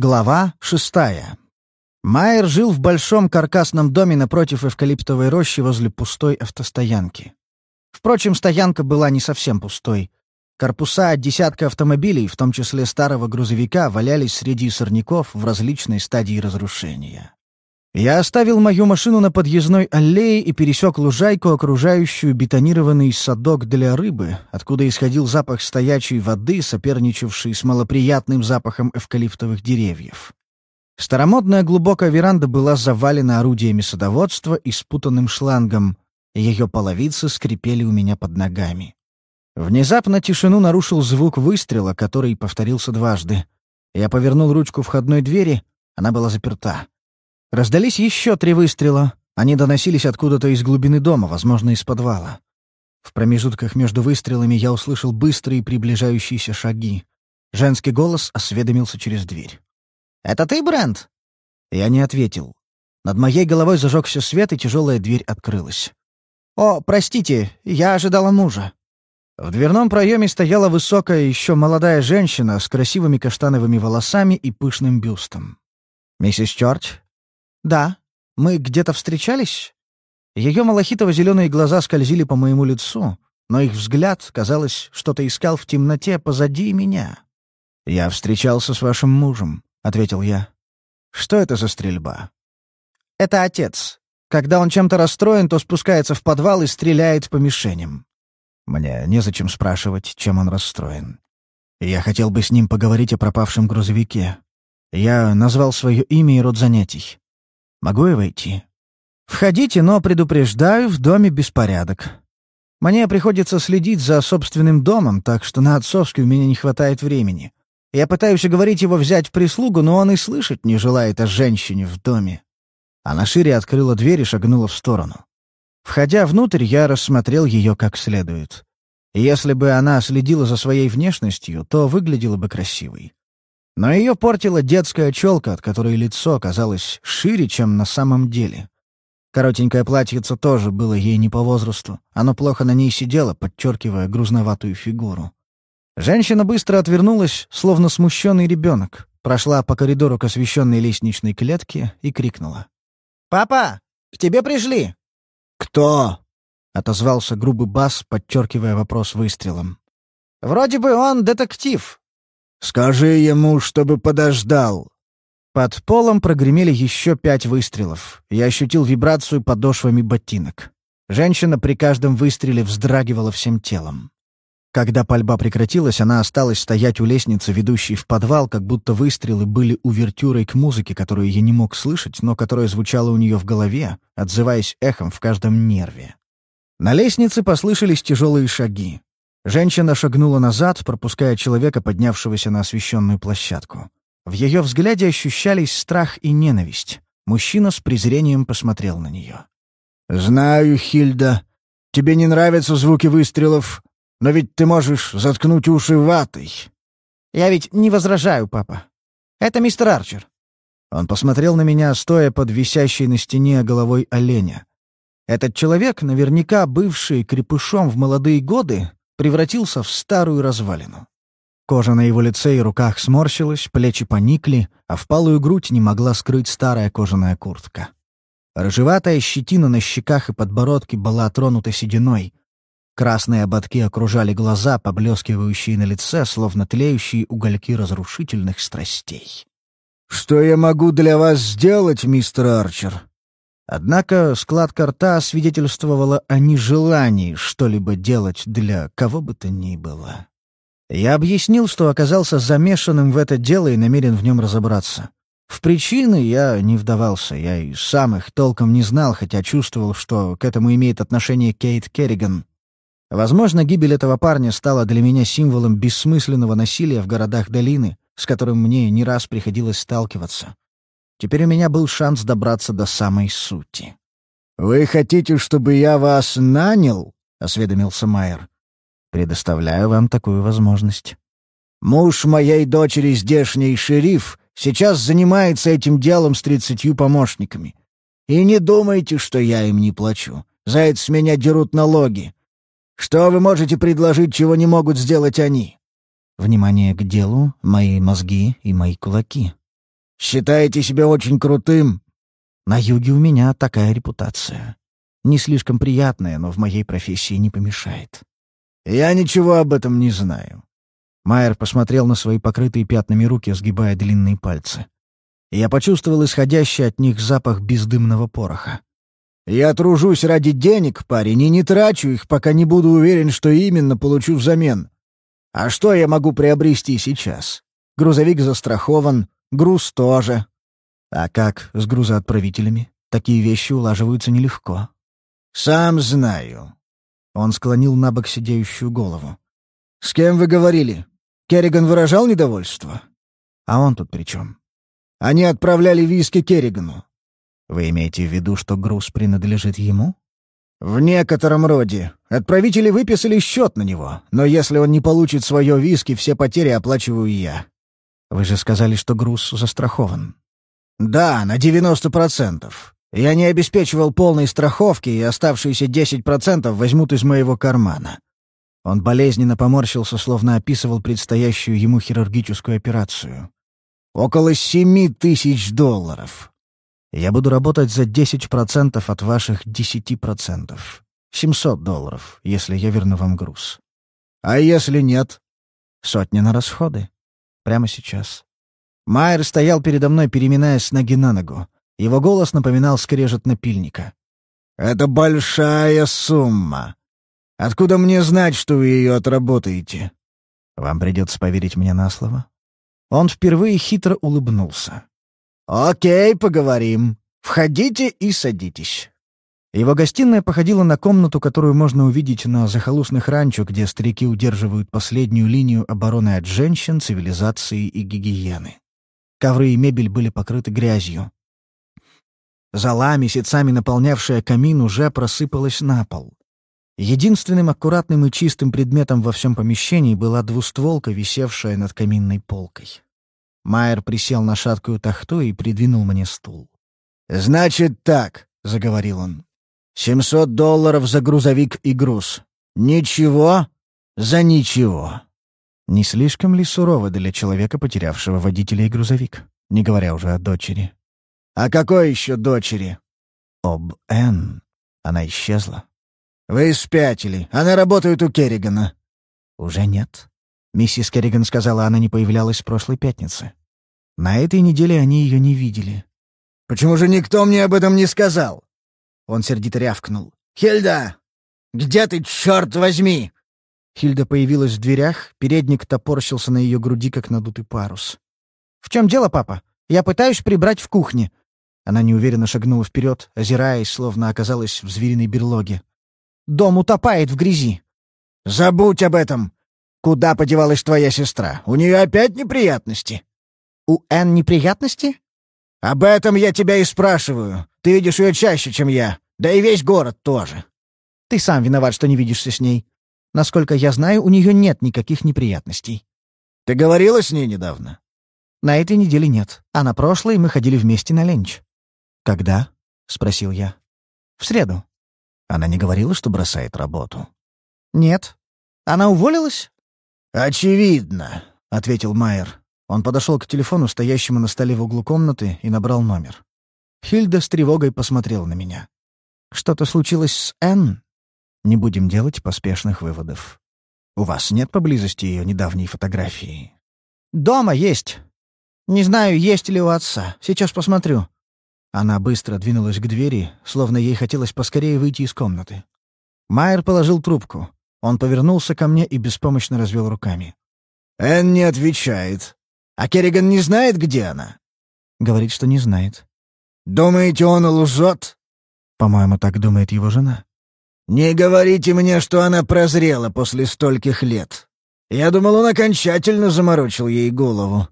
Глава шестая. Майер жил в большом каркасном доме напротив эвкалиптовой рощи возле пустой автостоянки. Впрочем, стоянка была не совсем пустой. Корпуса от десятка автомобилей, в том числе старого грузовика, валялись среди сорняков в различной стадии разрушения. Я оставил мою машину на подъездной аллее и пересек лужайку, окружающую бетонированный садок для рыбы, откуда исходил запах стоячей воды, соперничавший с малоприятным запахом эвкалиптовых деревьев. Старомодная глубокая веранда была завалена орудиями садоводства и спутанным шлангом. Ее половицы скрипели у меня под ногами. Внезапно тишину нарушил звук выстрела, который повторился дважды. Я повернул ручку входной двери, она была заперта. Раздались еще три выстрела. Они доносились откуда-то из глубины дома, возможно, из подвала. В промежутках между выстрелами я услышал быстрые приближающиеся шаги. Женский голос осведомился через дверь. «Это ты, Брент?» Я не ответил. Над моей головой зажегся свет, и тяжелая дверь открылась. «О, простите, я ожидала мужа». В дверном проеме стояла высокая, еще молодая женщина с красивыми каштановыми волосами и пышным бюстом. «Миссис Чорч, «Да. Мы где-то встречались?» Ее малахитово-зеленые глаза скользили по моему лицу, но их взгляд, казалось, что-то искал в темноте позади меня. «Я встречался с вашим мужем», — ответил я. «Что это за стрельба?» «Это отец. Когда он чем-то расстроен, то спускается в подвал и стреляет по мишеням». Мне незачем спрашивать, чем он расстроен. Я хотел бы с ним поговорить о пропавшем грузовике. Я назвал свое имя и род занятий. Могу я войти?» «Входите, но предупреждаю, в доме беспорядок. Мне приходится следить за собственным домом, так что на отцовский у меня не хватает времени. Я пытаюсь уговорить его взять в прислугу, но он и слышать не желает о женщине в доме». Она шире открыла дверь и шагнула в сторону. Входя внутрь, я рассмотрел ее как следует. Если бы она следила за своей внешностью, то выглядела бы красивой. Но ее портила детская челка, от которой лицо казалось шире, чем на самом деле. Коротенькое платьице тоже было ей не по возрасту. Оно плохо на ней сидело, подчеркивая грузноватую фигуру. Женщина быстро отвернулась, словно смущенный ребенок, прошла по коридору к освещенной лестничной клетке и крикнула. «Папа, к тебе пришли!» «Кто?» — отозвался грубый бас, подчеркивая вопрос выстрелом. «Вроде бы он детектив. «Скажи ему, чтобы подождал». Под полом прогремели еще пять выстрелов. Я ощутил вибрацию подошвами ботинок. Женщина при каждом выстреле вздрагивала всем телом. Когда пальба прекратилась, она осталась стоять у лестницы, ведущей в подвал, как будто выстрелы были увертюрой к музыке, которую я не мог слышать, но которая звучала у нее в голове, отзываясь эхом в каждом нерве. На лестнице послышались тяжелые шаги. Женщина шагнула назад, пропуская человека, поднявшегося на освещенную площадку. В ее взгляде ощущались страх и ненависть. Мужчина с презрением посмотрел на нее. «Знаю, Хильда, тебе не нравятся звуки выстрелов, но ведь ты можешь заткнуть уши ватой». «Я ведь не возражаю, папа. Это мистер Арчер». Он посмотрел на меня, стоя под висящей на стене головой оленя. Этот человек, наверняка бывший крепышом в молодые годы, превратился в старую развалину. Кожа на его лице и руках сморщилась, плечи поникли, а впалую грудь не могла скрыть старая кожаная куртка. Рыжеватая щетина на щеках и подбородке была тронута сединой. Красные ободки окружали глаза, поблескивающие на лице, словно тлеющие угольки разрушительных страстей. «Что я могу для вас сделать, мистер Арчер?» Однако складка рта свидетельствовала о нежелании что-либо делать для кого бы то ни было. Я объяснил, что оказался замешанным в это дело и намерен в нем разобраться. В причины я не вдавался, я и сам их толком не знал, хотя чувствовал, что к этому имеет отношение Кейт Керриган. Возможно, гибель этого парня стала для меня символом бессмысленного насилия в городах долины, с которым мне не раз приходилось сталкиваться. Теперь у меня был шанс добраться до самой сути. «Вы хотите, чтобы я вас нанял?» — осведомился Майер. «Предоставляю вам такую возможность». «Муж моей дочери, здешний шериф, сейчас занимается этим делом с тридцатью помощниками. И не думайте, что я им не плачу. За это с меня дерут налоги. Что вы можете предложить, чего не могут сделать они?» «Внимание к делу, мои мозги и мои кулаки», Считаете себя очень крутым?» «На юге у меня такая репутация. Не слишком приятная, но в моей профессии не помешает». «Я ничего об этом не знаю». Майер посмотрел на свои покрытые пятнами руки, сгибая длинные пальцы. Я почувствовал исходящий от них запах бездымного пороха. «Я тружусь ради денег, парень, и не трачу их, пока не буду уверен, что именно получу взамен. А что я могу приобрести сейчас? Грузовик застрахован, груз тоже. А как с грузоотправителями? Такие вещи улаживаются нелегко. Сам знаю. Он склонил на бок сидеющую голову. С кем вы говорили? Керриган выражал недовольство? А он тут при чем? Они отправляли виски Керригану. Вы имеете в виду, что груз принадлежит ему? В некотором роде. Отправители выписали счет на него, но если он не получит свое виски, все потери оплачиваю я. Вы же сказали, что груз застрахован. Да, на 90%. Я не обеспечивал полной страховки, и оставшиеся 10% возьмут из моего кармана. Он болезненно поморщился, словно описывал предстоящую ему хирургическую операцию. Около семи тысяч долларов. Я буду работать за 10% от ваших 10%. 700 долларов, если я верну вам груз. А если нет? Сотня на расходы. Прямо сейчас. Майер стоял передо мной, переминаясь с ноги на ногу. Его голос напоминал скрежет напильника. «Это большая сумма. Откуда мне знать, что вы ее отработаете?» «Вам придется поверить мне на слово». Он впервые хитро улыбнулся. «Окей, поговорим. Входите и садитесь». Его гостиная походила на комнату, которую можно увидеть на захолустных ранчо, где старики удерживают последнюю линию обороны от женщин, цивилизации и гигиены. Ковры и мебель были покрыты грязью. Зола, месяцами наполнявшая камин, уже просыпалась на пол. Единственным аккуратным и чистым предметом во всем помещении была двустволка, висевшая над каминной полкой. Майер присел на шаткую тахту и придвинул мне стул. «Значит так», — заговорил он. «Семьсот долларов за грузовик и груз. Ничего за ничего». Не слишком ли сурово для человека, потерявшего водителя и грузовик, не говоря уже о дочери? «О какой еще дочери?» «Об Энн. Она исчезла». «Вы спятили. Она работает у Керригана». «Уже нет. Миссис Керриган сказала, она не появлялась с прошлой пятницы. На этой неделе они ее не видели. «Почему же никто мне об этом не сказал?» Он сердито рявкнул. «Хильда! Где ты, черт возьми?» Хильда появилась в дверях, передник топорщился на ее груди, как надутый парус. «В чем дело, папа? Я пытаюсь прибрать в кухне». Она неуверенно шагнула вперед, озираясь, словно оказалась в звериной берлоге. «Дом утопает в грязи». «Забудь об этом! Куда подевалась твоя сестра? У нее опять неприятности?» «У Энн неприятности?» «Об этом я тебя и спрашиваю. Ты видишь ее чаще, чем я. Да и весь город тоже». «Ты сам виноват, что не видишься с ней. Насколько я знаю, у нее нет никаких неприятностей». «Ты говорила с ней недавно?» «На этой неделе нет, а на прошлой мы ходили вместе на ленч». «Когда?» — спросил я. «В среду». Она не говорила, что бросает работу? «Нет. Она уволилась?» «Очевидно», — ответил Майер. Он подошел к телефону, стоящему на столе в углу комнаты, и набрал номер. Хильда с тревогой посмотрела на меня. «Что-то случилось с Энн?» «Не будем делать поспешных выводов. У вас нет поблизости ее недавней фотографии?» «Дома есть. Не знаю, есть ли у отца. Сейчас посмотрю». Она быстро двинулась к двери, словно ей хотелось поскорее выйти из комнаты. Майер положил трубку. Он повернулся ко мне и беспомощно развел руками. «Энн не отвечает. А Керриган не знает, где она?» Говорит, что не знает. «Думаете, он лжет?» По-моему, так думает его жена. «Не говорите мне, что она прозрела после стольких лет. Я думал, он окончательно заморочил ей голову».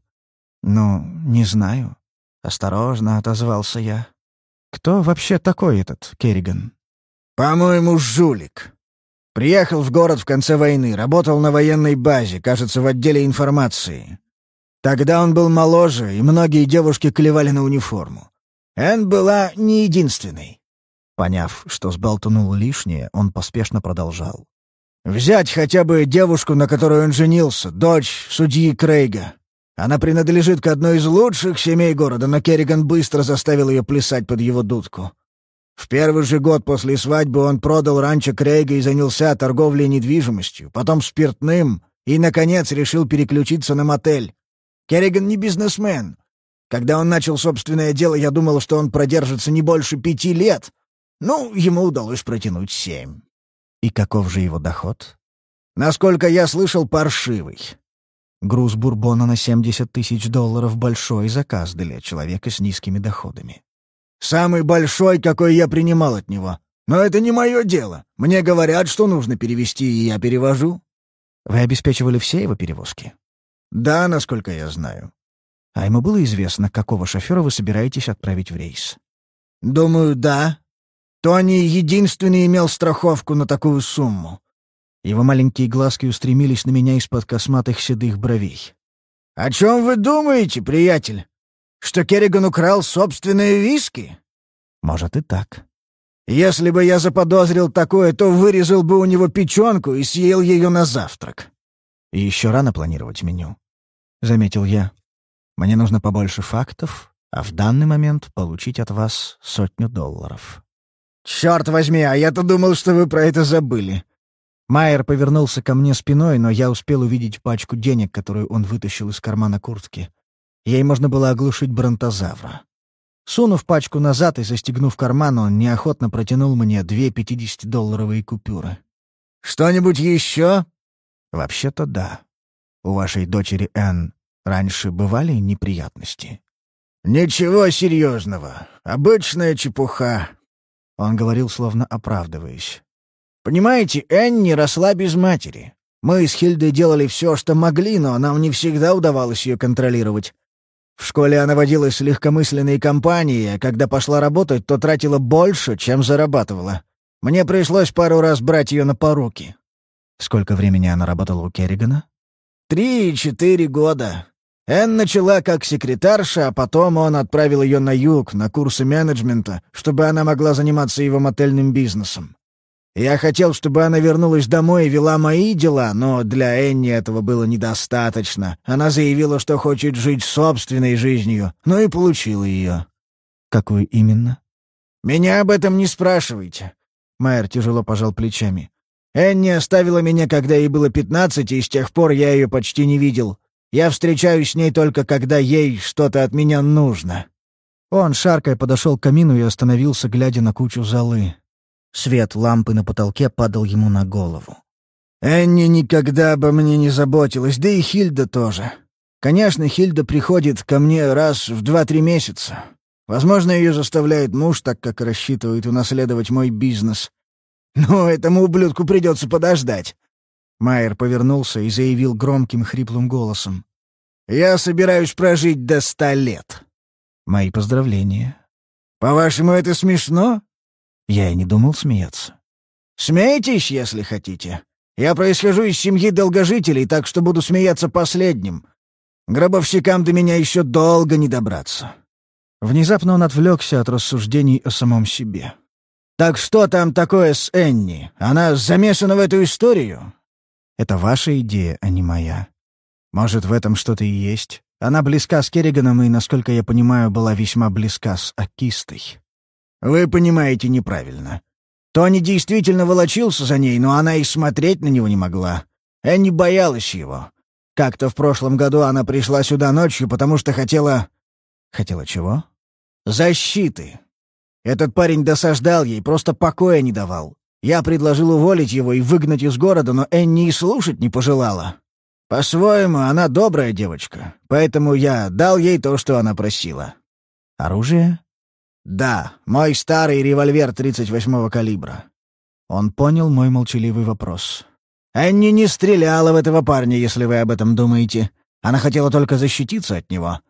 «Ну, не знаю». Осторожно отозвался я. «Кто вообще такой этот Керриган?» «По-моему, жулик. Приехал в город в конце войны, работал на военной базе, кажется, в отделе информации. Тогда он был моложе, и многие девушки клевали на униформу. Энн была не единственной. Поняв, что сболтнул лишнее, он поспешно продолжал. «Взять хотя бы девушку, на которую он женился, дочь судьи Крейга. Она принадлежит к одной из лучших семей города, но Керриган быстро заставил ее плясать под его дудку. В первый же год после свадьбы он продал ранчо Крейга и занялся торговлей недвижимостью, потом спиртным и, наконец, решил переключиться на мотель. Керриган не бизнесмен. Когда он начал собственное дело, я думал, что он продержится не больше пяти лет. Ну, ему удалось протянуть семь. И каков же его доход? Насколько я слышал, паршивый. Груз бурбона на 70 тысяч долларов — большой заказ для человека с низкими доходами. Самый большой, какой я принимал от него. Но это не мое дело. Мне говорят, что нужно перевести, и я перевожу. Вы обеспечивали все его перевозки? Да, насколько я знаю. А ему было известно, какого шофера вы собираетесь отправить в рейс? Думаю, да. Тони единственный имел страховку на такую сумму. Его маленькие глазки устремились на меня из-под косматых седых бровей. «О чем вы думаете, приятель? Что Керриган украл собственные виски?» «Может и так». «Если бы я заподозрил такое, то вырезал бы у него печенку и съел ее на завтрак». «И еще рано планировать меню», — заметил я. «Мне нужно побольше фактов, а в данный момент получить от вас сотню долларов». «Черт возьми, а я-то думал, что вы про это забыли». Майер повернулся ко мне спиной, но я успел увидеть пачку денег, которую он вытащил из кармана куртки. Ей можно было оглушить бронтозавра. Сунув пачку назад и застегнув карман, он неохотно протянул мне две пятидесятидолларовые купюры. «Что-нибудь еще?» «Вообще-то да. У вашей дочери Энн раньше бывали неприятности?» «Ничего серьезного. Обычная чепуха». Он говорил, словно оправдываясь. «Понимаете, Энни росла без матери. Мы с Хильдой делали все, что могли, но нам не всегда удавалось ее контролировать. В школе она водилась легкомысленной компанией, а когда пошла работать, то тратила больше, чем зарабатывала. Мне пришлось пару раз брать ее на поруки. Сколько времени она работала у Керригана? Три-четыре года. Энн начала как секретарша, а потом он отправил ее на юг, на курсы менеджмента, чтобы она могла заниматься его мотельным бизнесом. Я хотел, чтобы она вернулась домой и вела мои дела, но для Энни этого было недостаточно. Она заявила, что хочет жить собственной жизнью, но и получила ее. Какую именно? Меня об этом не спрашивайте. Майер тяжело пожал плечами. Энни оставила меня, когда ей было пятнадцать, и с тех пор я ее почти не видел. Я встречаюсь с ней только, когда ей что-то от меня нужно. Он, шаркая, подошел к камину и остановился, глядя на кучу золы. Свет лампы на потолке падал ему на голову. «Энни никогда обо мне не заботилась, да и Хильда тоже. Конечно, Хильда приходит ко мне раз в два-три месяца. Возможно, ее заставляет муж, так как рассчитывает унаследовать мой бизнес. Но этому ублюдку придется подождать». Майер повернулся и заявил громким хриплым голосом. «Я собираюсь прожить до ста лет». «Мои поздравления». «По-вашему, это смешно?» Я и не думал смеяться. «Смейтесь, если хотите. Я происхожу из семьи долгожителей, так что буду смеяться последним. Гробовщикам до меня еще долго не добраться». Внезапно он отвлекся от рассуждений о самом себе. «Так что там такое с Энни? Она замешана в эту историю?» «Это ваша идея, а не моя. Может, в этом что-то и есть. Она близка с Керриганом и, насколько я понимаю, была весьма близка с Акистой». «Вы понимаете неправильно. Тони действительно волочился за ней, но она и смотреть на него не могла. Энни боялась его. Как-то в прошлом году она пришла сюда ночью, потому что хотела... Хотела чего? Защиты. Этот парень досаждал ей, просто покоя не давал. Я предложил уволить его и выгнать из города, но Энни и слушать не пожелала. По-своему, она добрая девочка, поэтому я дал ей то, что она просила. Оружие? «Да, мой старый револьвер 38-го калибра». Он понял мой молчаливый вопрос. «Энни не стреляла в этого парня, если вы об этом думаете. Она хотела только защититься от него.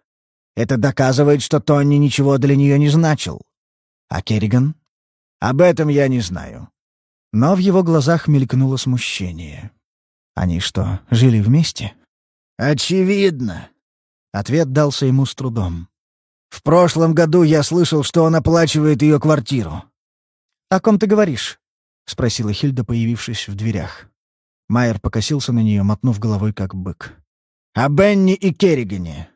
Это доказывает, что Тонни ничего для нее не значил. А Керриган? Об этом я не знаю». Но в его глазах мелькнуло смущение. «Они что, жили вместе?» «Очевидно». Ответ дался ему с трудом. В прошлом году я слышал, что он оплачивает ее квартиру». «О ком ты говоришь?» — спросила Хильда, появившись в дверях. Майер покосился на нее, мотнув головой, как бык. «О Бенни и Керригане».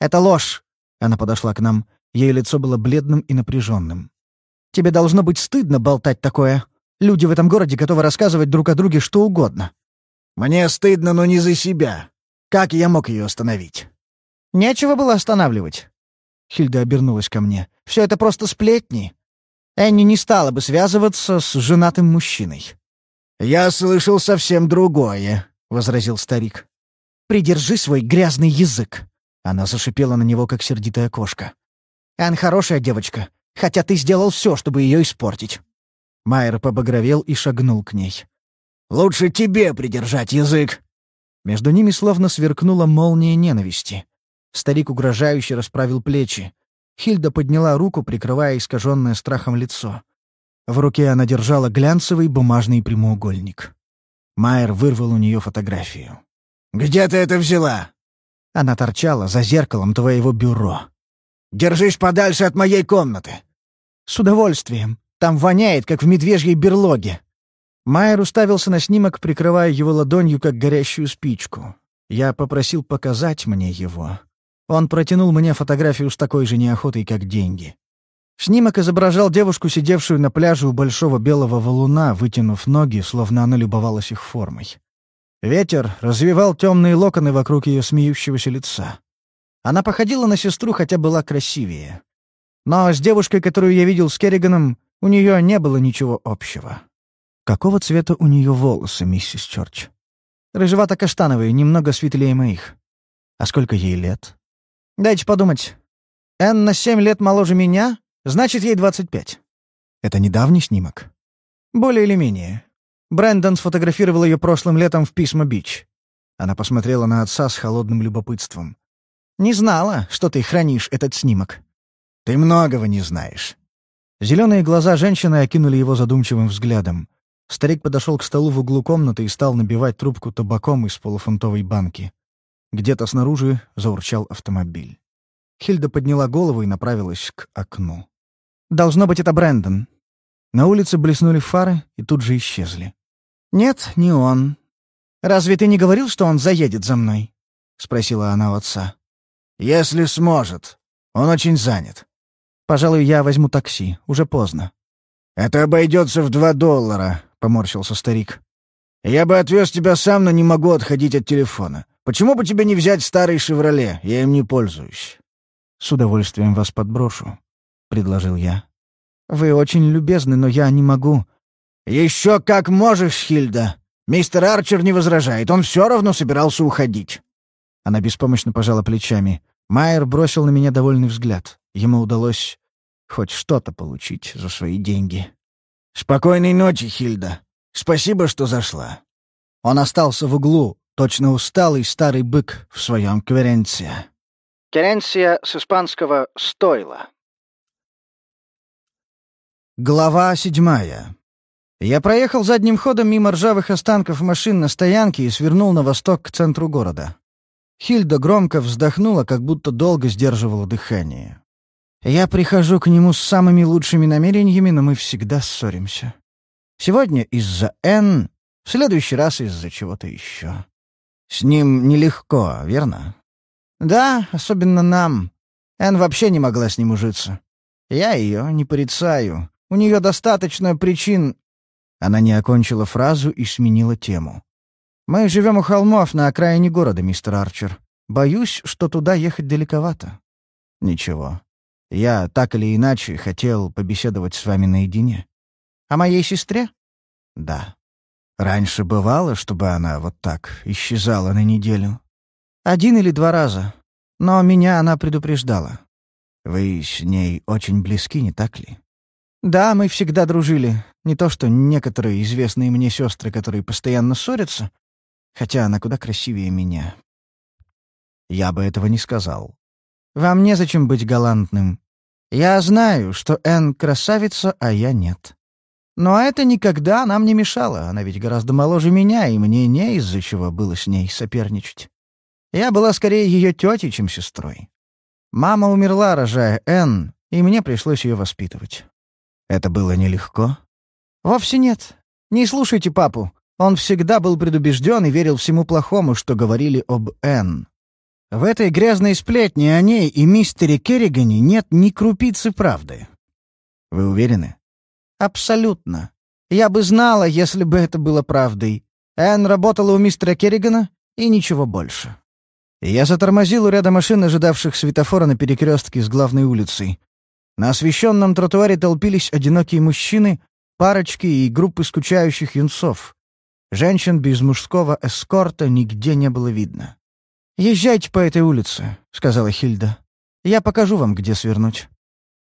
«Это ложь!» Она подошла к нам. Ее лицо было бледным и напряженным. «Тебе должно быть стыдно болтать такое. Люди в этом городе готовы рассказывать друг о друге что угодно». «Мне стыдно, но не за себя. Как я мог ее остановить?» «Нечего было останавливать». Хильда обернулась ко мне. «Все это просто сплетни. Энни не стала бы связываться с женатым мужчиной». «Я слышал совсем другое», — возразил старик. «Придержи свой грязный язык!» Она зашипела на него, как сердитая кошка. «Эн хорошая девочка, хотя ты сделал все, чтобы ее испортить». Майер побагровел и шагнул к ней. «Лучше тебе придержать язык!» Между ними словно сверкнула молния ненависти. Старик угрожающе расправил плечи. Хильда подняла руку, прикрывая искаженное страхом лицо. В руке она держала глянцевый бумажный прямоугольник. Майер вырвал у нее фотографию. «Где ты это взяла?» Она торчала за зеркалом твоего бюро. «Держись подальше от моей комнаты!» «С удовольствием. Там воняет, как в медвежьей берлоге». Майер уставился на снимок, прикрывая его ладонью, как горящую спичку. Я попросил показать мне его. Он протянул мне фотографию с такой же неохотой, как деньги. Снимок изображал девушку, сидевшую на пляже у большого белого валуна, вытянув ноги, словно она любовалась их формой. Ветер развивал темные локоны вокруг ее смеющегося лица. Она походила на сестру, хотя была красивее. Но с девушкой, которую я видел с Керриганом, у нее не было ничего общего. Какого цвета у нее волосы, миссис Чорч? Рыжевато-каштановые, немного светлее моих. А сколько ей лет? Дайте подумать. Энн на семь лет моложе меня, значит, ей двадцать пять. Это недавний снимок? Более или менее. Брэндон сфотографировал ее прошлым летом в Писма-Бич. Она посмотрела на отца с холодным любопытством. «Не знала, что ты хранишь этот снимок». «Ты многого не знаешь». Зеленые глаза женщины окинули его задумчивым взглядом. Старик подошел к столу в углу комнаты и стал набивать трубку табаком из полуфунтовой банки. Где-то снаружи заурчал автомобиль. Хильда подняла голову и направилась к окну. «Должно быть, это Брэндон», на улице блеснули фары и тут же исчезли. «Нет, не он. Разве ты не говорил, что он заедет за мной?» — спросила она у отца. «Если сможет. Он очень занят». «Пожалуй, я возьму такси. Уже поздно». «Это обойдется в два доллара», — поморщился старик. «Я бы отвез тебя сам, но не могу отходить от телефона. Почему бы тебе не взять старый «Шевроле»? Я им не пользуюсь». «С удовольствием вас подброшу», — предложил я. «Вы очень любезны, но я не могу». «Еще как можешь, Хильда. Мистер Арчер не возражает. Он все равно собирался уходить». Она беспомощно пожала плечами. Майер бросил на меня довольный взгляд. Ему удалось хоть что-то получить за свои деньги. «Спокойной ночи, Хильда. Спасибо, что зашла». Он остался в углу, точно усталый старый бык в своем кверенция. Керенция с испанского «стойло». Глава седьмая. Я проехал задним ходом мимо ржавых останков машин на стоянке и свернул на восток к центру города. Хильда громко вздохнула, как будто долго сдерживала дыхание. Я прихожу к нему с самыми лучшими намерениями, но мы всегда ссоримся. Сегодня из-за Н, в следующий раз из-за чего-то еще. С ним нелегко, верно? Да, особенно нам. Н вообще не могла с ним ужиться. Я ее не порицаю. У нее достаточно причин...» Она не окончила фразу и сменила тему. «Мы живем у холмов на окраине города, мистер Арчер. Боюсь, что туда ехать далековато». «Ничего. Я так или иначе хотел побеседовать с вами наедине». «О моей сестре?» «Да. Раньше бывало, чтобы она вот так исчезала на неделю?» «Один или два раза. Но меня она предупреждала. Вы с ней очень близки, не так ли?» Да, мы всегда дружили. Не то что некоторые известные мне сестры, которые постоянно ссорятся, хотя она куда красивее меня. Я бы этого не сказал. Вам незачем быть галантным. Я знаю, что Энн красавица, а я нет. Но это никогда нам не мешало. Она ведь гораздо моложе меня, и мне не из-за чего было с ней соперничать. Я была скорее ее тетей, чем сестрой. Мама умерла, рожая Энн, и мне пришлось ее воспитывать. Это было нелегко? Вовсе нет. Не слушайте папу. Он всегда был предубежден и верил всему плохому, что говорили об Энн. В этой грязной сплетне о ней и мистере Керригане нет ни крупицы правды. Вы уверены? Абсолютно. Я бы знала, если бы это было правдой. Энн работала у мистера Керригана и ничего больше. Я затормозил у ряда машин, ожидавших светофора на перекрестке с главной улицей. На освещенном тротуаре толпились одинокие мужчины, парочки и группы скучающих юнцов. Женщин без мужского эскорта нигде не было видно. «Езжайте по этой улице», — сказала Хильда. «Я покажу вам, где свернуть».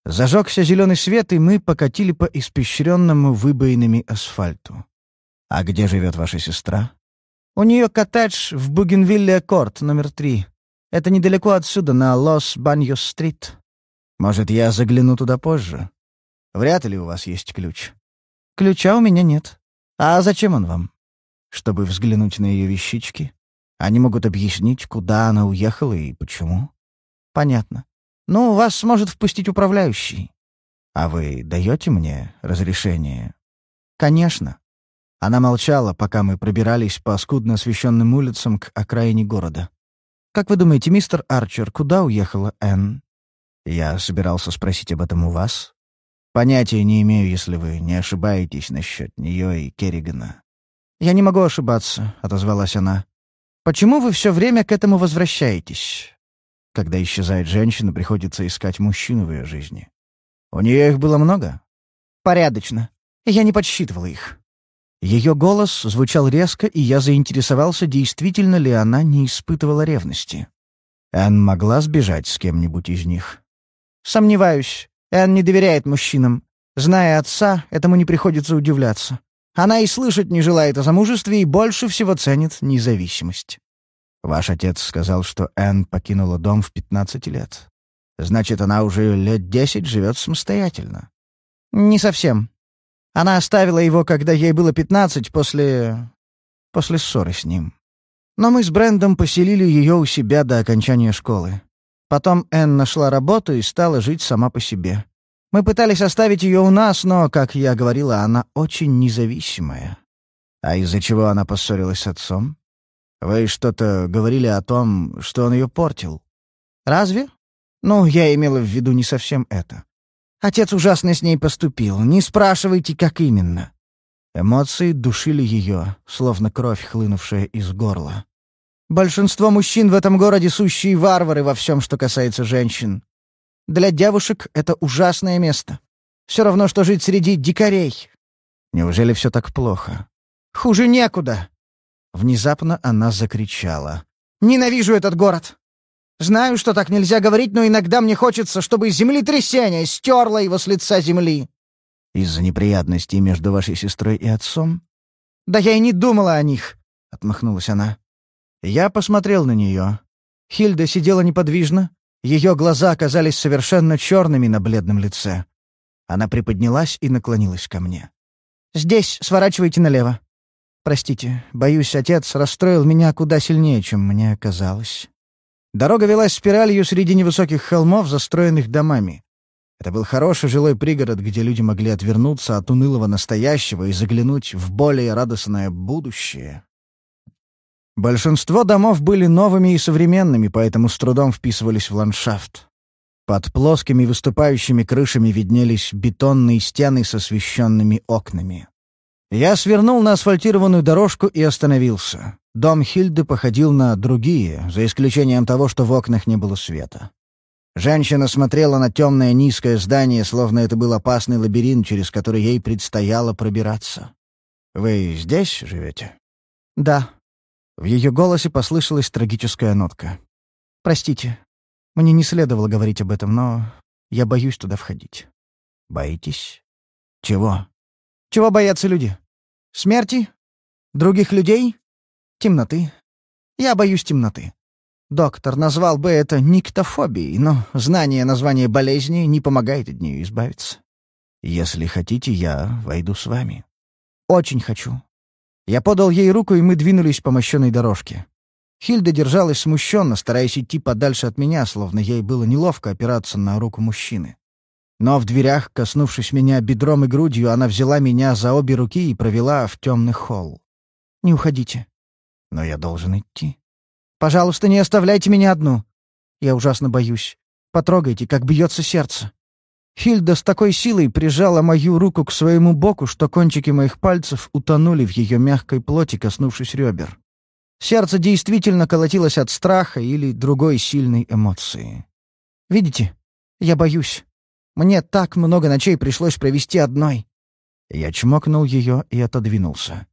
Зажегся зеленый свет, и мы покатили по испещренному выбоинами асфальту. «А где живет ваша сестра?» «У нее коттедж в Бугенвилле-Корт, номер три. Это недалеко отсюда, на Лос-Баньос-стрит. Может, я загляну туда позже? Вряд ли у вас есть ключ». «Ключа у меня нет. А зачем он вам?» «Чтобы взглянуть на ее вещички?» Они могут объяснить, куда она уехала и почему. Понятно. Ну, вас сможет впустить управляющий. А вы даете мне разрешение? Конечно. Она молчала, пока мы пробирались по скудно освещенным улицам к окраине города. «Как вы думаете, мистер Арчер, куда уехала Энн?» «Я собирался спросить об этом у вас. Понятия не имею, если вы не ошибаетесь насчет нее и Керригана». «Я не могу ошибаться», — отозвалась она. Почему вы все время к этому возвращаетесь? Когда исчезает женщина, приходится искать мужчину в ее жизни. У нее их было много? Порядочно. Я не подсчитывала их. Ее голос звучал резко, и я заинтересовался, действительно ли она не испытывала ревности. Энн могла сбежать с кем-нибудь из них? Сомневаюсь. Энн не доверяет мужчинам. Зная отца, этому не приходится удивляться. Она и слышать не желает о замужестве и больше всего ценит независимость. Ваш отец сказал, что Энн покинула дом в 15 лет. Значит, она уже лет десять живет самостоятельно. Не совсем. Она оставила его, когда ей было 15, после... после ссоры с ним. Но мы с Брэндом поселили ее у себя до окончания школы. Потом Энн нашла работу и стала жить сама по себе. Мы пытались оставить ее у нас, но, как я говорила, она очень независимая. А из-за чего она поссорилась с отцом? Вы что-то говорили о том, что он ее портил. Разве? Ну, я имела в виду не совсем это. Отец ужасно с ней поступил. Не спрашивайте, как именно. Эмоции душили ее, словно кровь, хлынувшая из горла. Большинство мужчин в этом городе сущие варвары во всем, что касается женщин. Для девушек это ужасное место. Все равно, что жить среди дикарей. Неужели все так плохо? Хуже некуда. Внезапно она закричала. «Ненавижу этот город! Знаю, что так нельзя говорить, но иногда мне хочется, чтобы землетрясение стерло его с лица земли». «Из-за неприятностей между вашей сестрой и отцом?» «Да я и не думала о них», — отмахнулась она. Я посмотрел на нее. Хильда сидела неподвижно, ее глаза оказались совершенно черными на бледном лице. Она приподнялась и наклонилась ко мне. «Здесь сворачивайте налево. Простите, боюсь, отец расстроил меня куда сильнее, чем мне казалось». Дорога велась спиралью среди невысоких холмов, застроенных домами. Это был хороший жилой пригород, где люди могли отвернуться от унылого настоящего и заглянуть в более радостное будущее. Большинство домов были новыми и современными, поэтому с трудом вписывались в ландшафт. Под плоскими выступающими крышами виднелись бетонные стены с освещенными окнами. Я свернул на асфальтированную дорожку и остановился. Дом Хильды походил на другие, за исключением того, что в окнах не было света. Женщина смотрела на темное низкое здание, словно это был опасный лабиринт, через который ей предстояло пробираться. «Вы здесь живете?» «Да», в ее голосе послышалась трагическая нотка. «Простите, мне не следовало говорить об этом, но я боюсь туда входить». «Боитесь? Чего?» «Чего боятся люди? Смерти? Других людей? Темноты? Я боюсь темноты. Доктор назвал бы это никтофобией, но знание названия болезни не помогает от нее избавиться. Если хотите, я войду с вами. Очень хочу. Я подал ей руку, и мы двинулись по мощенной дорожке. Хильда держалась смущенно, стараясь идти подальше от меня, словно ей было неловко опираться на руку мужчины. Но в дверях, коснувшись меня бедром и грудью, она взяла меня за обе руки и провела в темный холл. «Не уходите». «Но я должен идти». Пожалуйста, не оставляйте меня одну. Я ужасно боюсь. Потрогайте, как бьется сердце». Хильда с такой силой прижала мою руку к своему боку, что кончики моих пальцев утонули в ее мягкой плоти, коснувшись ребер. Сердце действительно колотилось от страха или другой сильной эмоции. «Видите, я боюсь. Мне так много ночей пришлось провести одной». Я чмокнул ее и отодвинулся.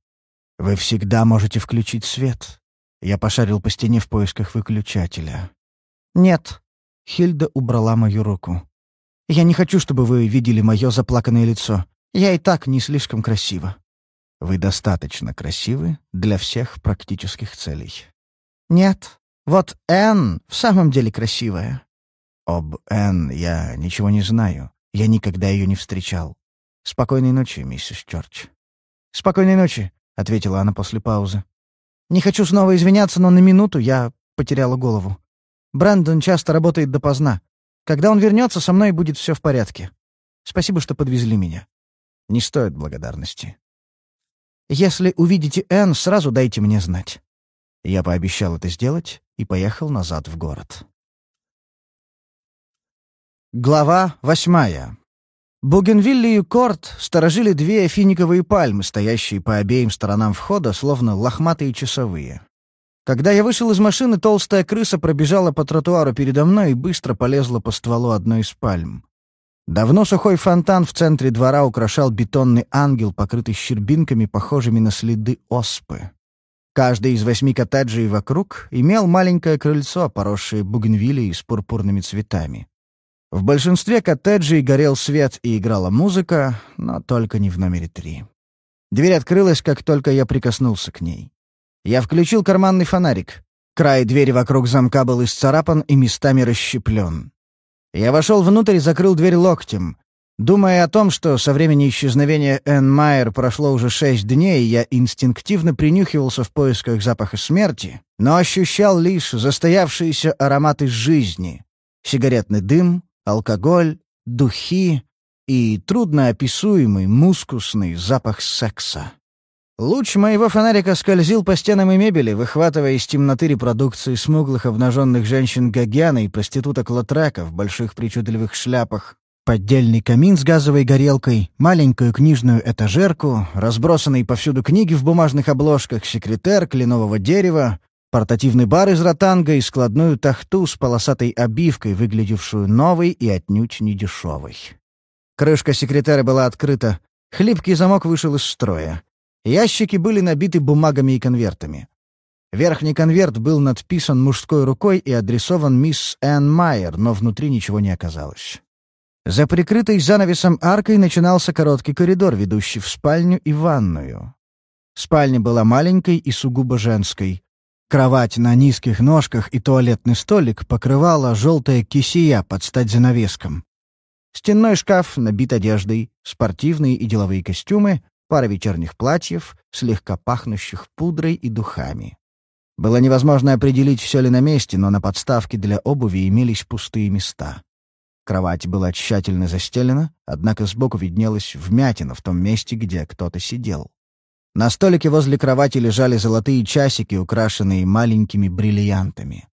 «Вы всегда можете включить свет». Я пошарил по стене в поисках выключателя. «Нет». Хильда убрала мою руку. Я не хочу, чтобы вы видели мое заплаканное лицо. Я и так не слишком красива». «Вы достаточно красивы для всех практических целей». «Нет. Вот Энн в самом деле красивая». «Об Энн я ничего не знаю. Я никогда ее не встречал. Спокойной ночи, миссис Чорч». «Спокойной ночи», — ответила она после паузы. «Не хочу снова извиняться, но на минуту я потеряла голову. Брэндон часто работает допоздна. Когда он вернется, со мной будет все в порядке. Спасибо, что подвезли меня. Не стоит благодарности. Если увидите Энн, сразу дайте мне знать. Я пообещал это сделать и поехал назад в город. Глава восьмая. Бугенвилли и Корт сторожили две финиковые пальмы, стоящие по обеим сторонам входа, словно лохматые часовые. Когда я вышел из машины, толстая крыса пробежала по тротуару передо мной и быстро полезла по стволу одной из пальм. Давно сухой фонтан в центре двора украшал бетонный ангел, покрытый щербинками, похожими на следы оспы. Каждый из восьми коттеджей вокруг имел маленькое крыльцо, поросшее бугенвиллей с пурпурными цветами. В большинстве коттеджей горел свет и играла музыка, но только не в номере три. Дверь открылась, как только я прикоснулся к ней. Я включил карманный фонарик. Край двери вокруг замка был исцарапан и местами расщеплен. Я вошел внутрь и закрыл дверь локтем. Думая о том, что со времени исчезновения Энн Майер прошло уже шесть дней, я инстинктивно принюхивался в поисках запаха смерти, но ощущал лишь застоявшиеся ароматы жизни. Сигаретный дым, алкоголь, духи и трудноописуемый мускусный запах секса. Луч моего фонарика скользил по стенам и мебели, выхватывая из темноты репродукции смуглых обнаженных женщин Гагиана и проституток Лотрека в больших причудливых шляпах, поддельный камин с газовой горелкой, маленькую книжную этажерку, разбросанные повсюду книги в бумажных обложках, секретер кленового дерева, портативный бар из ротанга и складную тахту с полосатой обивкой, выглядевшую новой и отнюдь недешевой. Крышка секретера была открыта, хлипкий замок вышел из строя. Ящики были набиты бумагами и конвертами. Верхний конверт был надписан мужской рукой и адресован мисс Энн Майер, но внутри ничего не оказалось. За прикрытой занавесом аркой начинался короткий коридор, ведущий в спальню и ванную. Спальня была маленькой и сугубо женской. Кровать на низких ножках и туалетный столик покрывала желтая кисия под стать занавеском. Стенной шкаф набит одеждой, спортивные и деловые костюмы, пара вечерних платьев, слегка пахнущих пудрой и духами. Было невозможно определить, все ли на месте, но на подставке для обуви имелись пустые места. Кровать была тщательно застелена, однако сбоку виднелась вмятина в том месте, где кто-то сидел. На столике возле кровати лежали золотые часики, украшенные маленькими бриллиантами.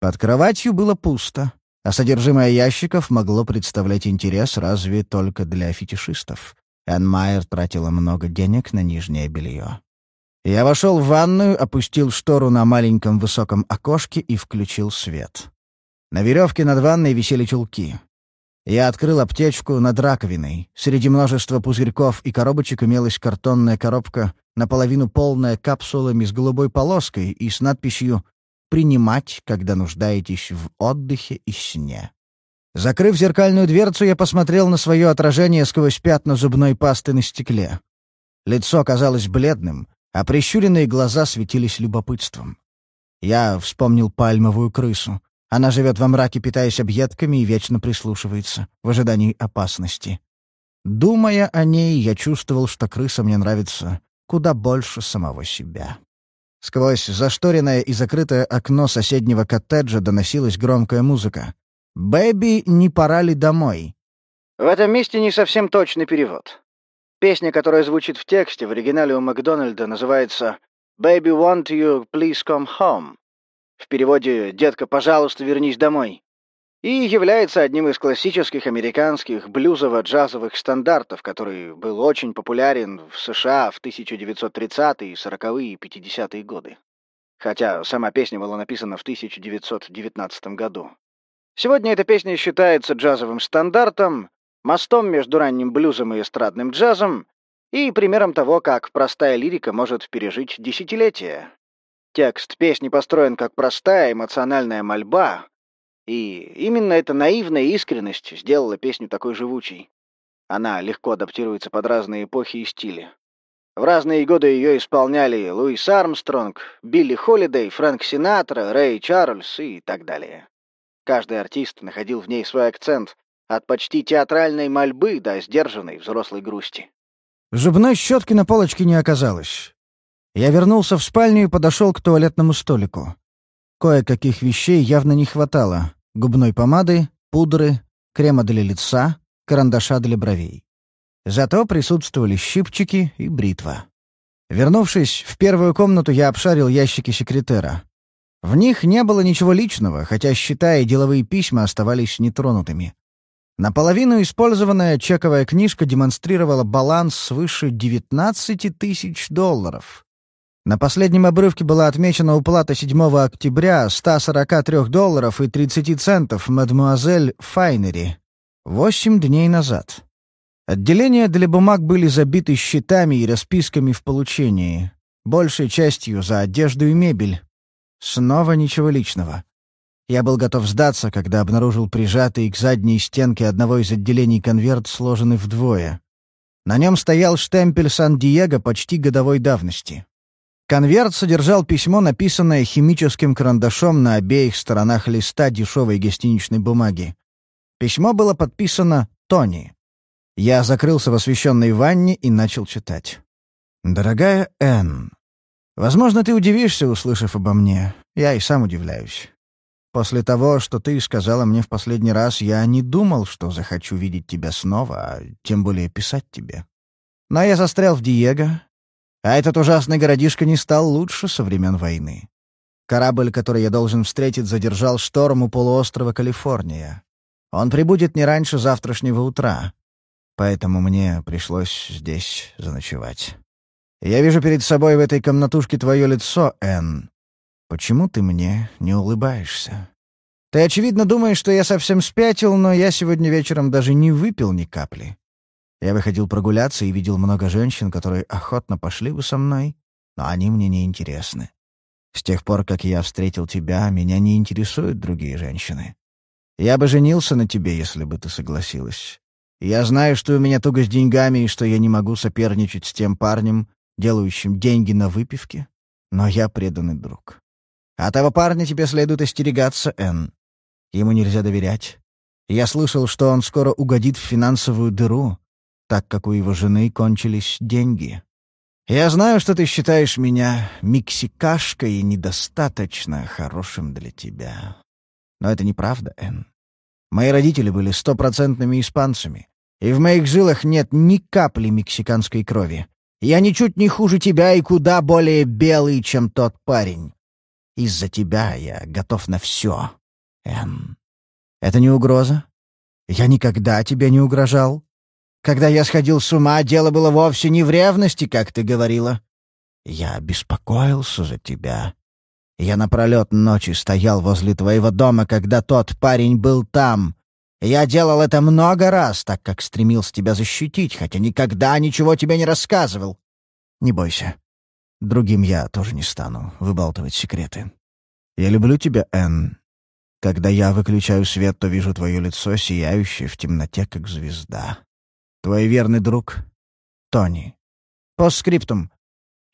Под кроватью было пусто, а содержимое ящиков могло представлять интерес разве только для фетишистов. Энн Майер тратила много денег на нижнее белье. Я вошел в ванную, опустил штору на маленьком высоком окошке и включил свет. На веревке над ванной висели чулки. Я открыл аптечку над раковиной. Среди множества пузырьков и коробочек имелась картонная коробка, наполовину полная капсулами с голубой полоской и с надписью «Принимать, когда нуждаетесь в отдыхе и сне». Закрыв зеркальную дверцу, я посмотрел на свое отражение сквозь пятна зубной пасты на стекле. Лицо казалось бледным, а прищуренные глаза светились любопытством. Я вспомнил пальмовую крысу. Она живет во мраке, питаясь объедками и вечно прислушивается, в ожидании опасности. Думая о ней, я чувствовал, что крыса мне нравится куда больше самого себя. Сквозь зашторенное и закрытое окно соседнего коттеджа доносилась громкая музыка. «Бэби, не пора ли домой?» В этом месте не совсем точный перевод. Песня, которая звучит в тексте, в оригинале у Макдональда называется «Baby, want you, please come home». в переводе «Детка, пожалуйста, вернись домой», и является одним из классических американских блюзово-джазовых стандартов, который был очень популярен в США в 1930-е, 40-е и 50-е годы. Хотя сама песня была написана в 1919 году. Сегодня эта песня считается джазовым стандартом, мостом между ранним блюзом и эстрадным джазом и примером того, как простая лирика может пережить десятилетия. Текст песни построен как простая эмоциональная мольба, и именно эта наивная искренность сделала песню такой живучей. Она легко адаптируется под разные эпохи и стили. В разные годы ее исполняли Луис Армстронг, Билли Холидей, Фрэнк Синатра, Рэй Чарльз и так далее. Каждый артист находил в ней свой акцент, от почти театральной мольбы до сдержанной взрослой грусти. Зубной щетки на полочке не оказалось. Я вернулся в спальню и подошел к туалетному столику. Кое-каких вещей явно не хватало. Губной помады, пудры, крема для лица, карандаша для бровей. Зато присутствовали щипчики и бритва. Вернувшись в первую комнату, я обшарил ящики секретера. В них не было ничего личного, хотя счета и деловые письма оставались нетронутыми. Наполовину использованная чековая книжка демонстрировала баланс свыше 19 тысяч долларов. На последнем обрывке была отмечена уплата 7 октября 143 долларов и 30 центов мадемуазель Файнери. Восемь дней назад. Отделения для бумаг были забиты счетами и расписками в получении. Большей частью за одежду и мебель. Снова ничего личного. Я был готов сдаться, когда обнаружил прижатый к задней стенке одного из отделений конверт, сложенный вдвое. На нем стоял штемпель Сан-Диего почти годовой давности. Конверт содержал письмо, написанное химическим карандашом на обеих сторонах листа дешевой гостиничной бумаги. Письмо было подписано «Тони». Я закрылся в освещенной ванне и начал читать. «Дорогая Энн, возможно, ты удивишься, услышав обо мне. Я и сам удивляюсь. После того, что ты сказала мне в последний раз, я не думал, что захочу видеть тебя снова, а тем более писать тебе. Но я застрял в Диего, а этот ужасный городишко не стал лучше со времен войны. Корабль, который я должен встретить, задержал шторм у полуострова Калифорния. Он прибудет не раньше завтрашнего утра, поэтому мне пришлось здесь заночевать. Я вижу перед собой в этой комнатушке твое лицо, Энн, Почему ты мне не улыбаешься? Ты, очевидно, думаешь, что я совсем спятил, но я сегодня вечером даже не выпил ни капли. Я выходил прогуляться и видел много женщин, которые охотно пошли бы со мной, но они мне не интересны. С тех пор, как я встретил тебя, меня не интересуют другие женщины. Я бы женился на тебе, если бы ты согласилась. Я знаю, что у меня туго с деньгами и что я не могу соперничать с тем парнем, делающим деньги на выпивке, но я преданный друг. А того парня тебе следует остерегаться, Энн. Ему нельзя доверять. Я слышал, что он скоро угодит в финансовую дыру, так как у его жены кончились деньги. Я знаю, что ты считаешь меня мексикашкой и недостаточно хорошим для тебя. Но это неправда, Энн. Мои родители были стопроцентными испанцами, и в моих жилах нет ни капли мексиканской крови. Я ничуть не хуже тебя и куда более белый, чем тот парень. Из-за тебя я готов на все, Энн. Это не угроза? Я никогда тебе не угрожал. Когда я сходил с ума, дело было вовсе не в ревности, как ты говорила. Я беспокоился за тебя. Я напролет ночи стоял возле твоего дома, когда тот парень был там. Я делал это много раз, так как стремился тебя защитить, хотя никогда ничего тебе не рассказывал. Не бойся. Другим я тоже не стану выбалтывать секреты. Я люблю тебя, Энн. Когда я выключаю свет, то вижу твое лицо, сияющее в темноте, как звезда. Твой верный друг — Тони. Постскриптум.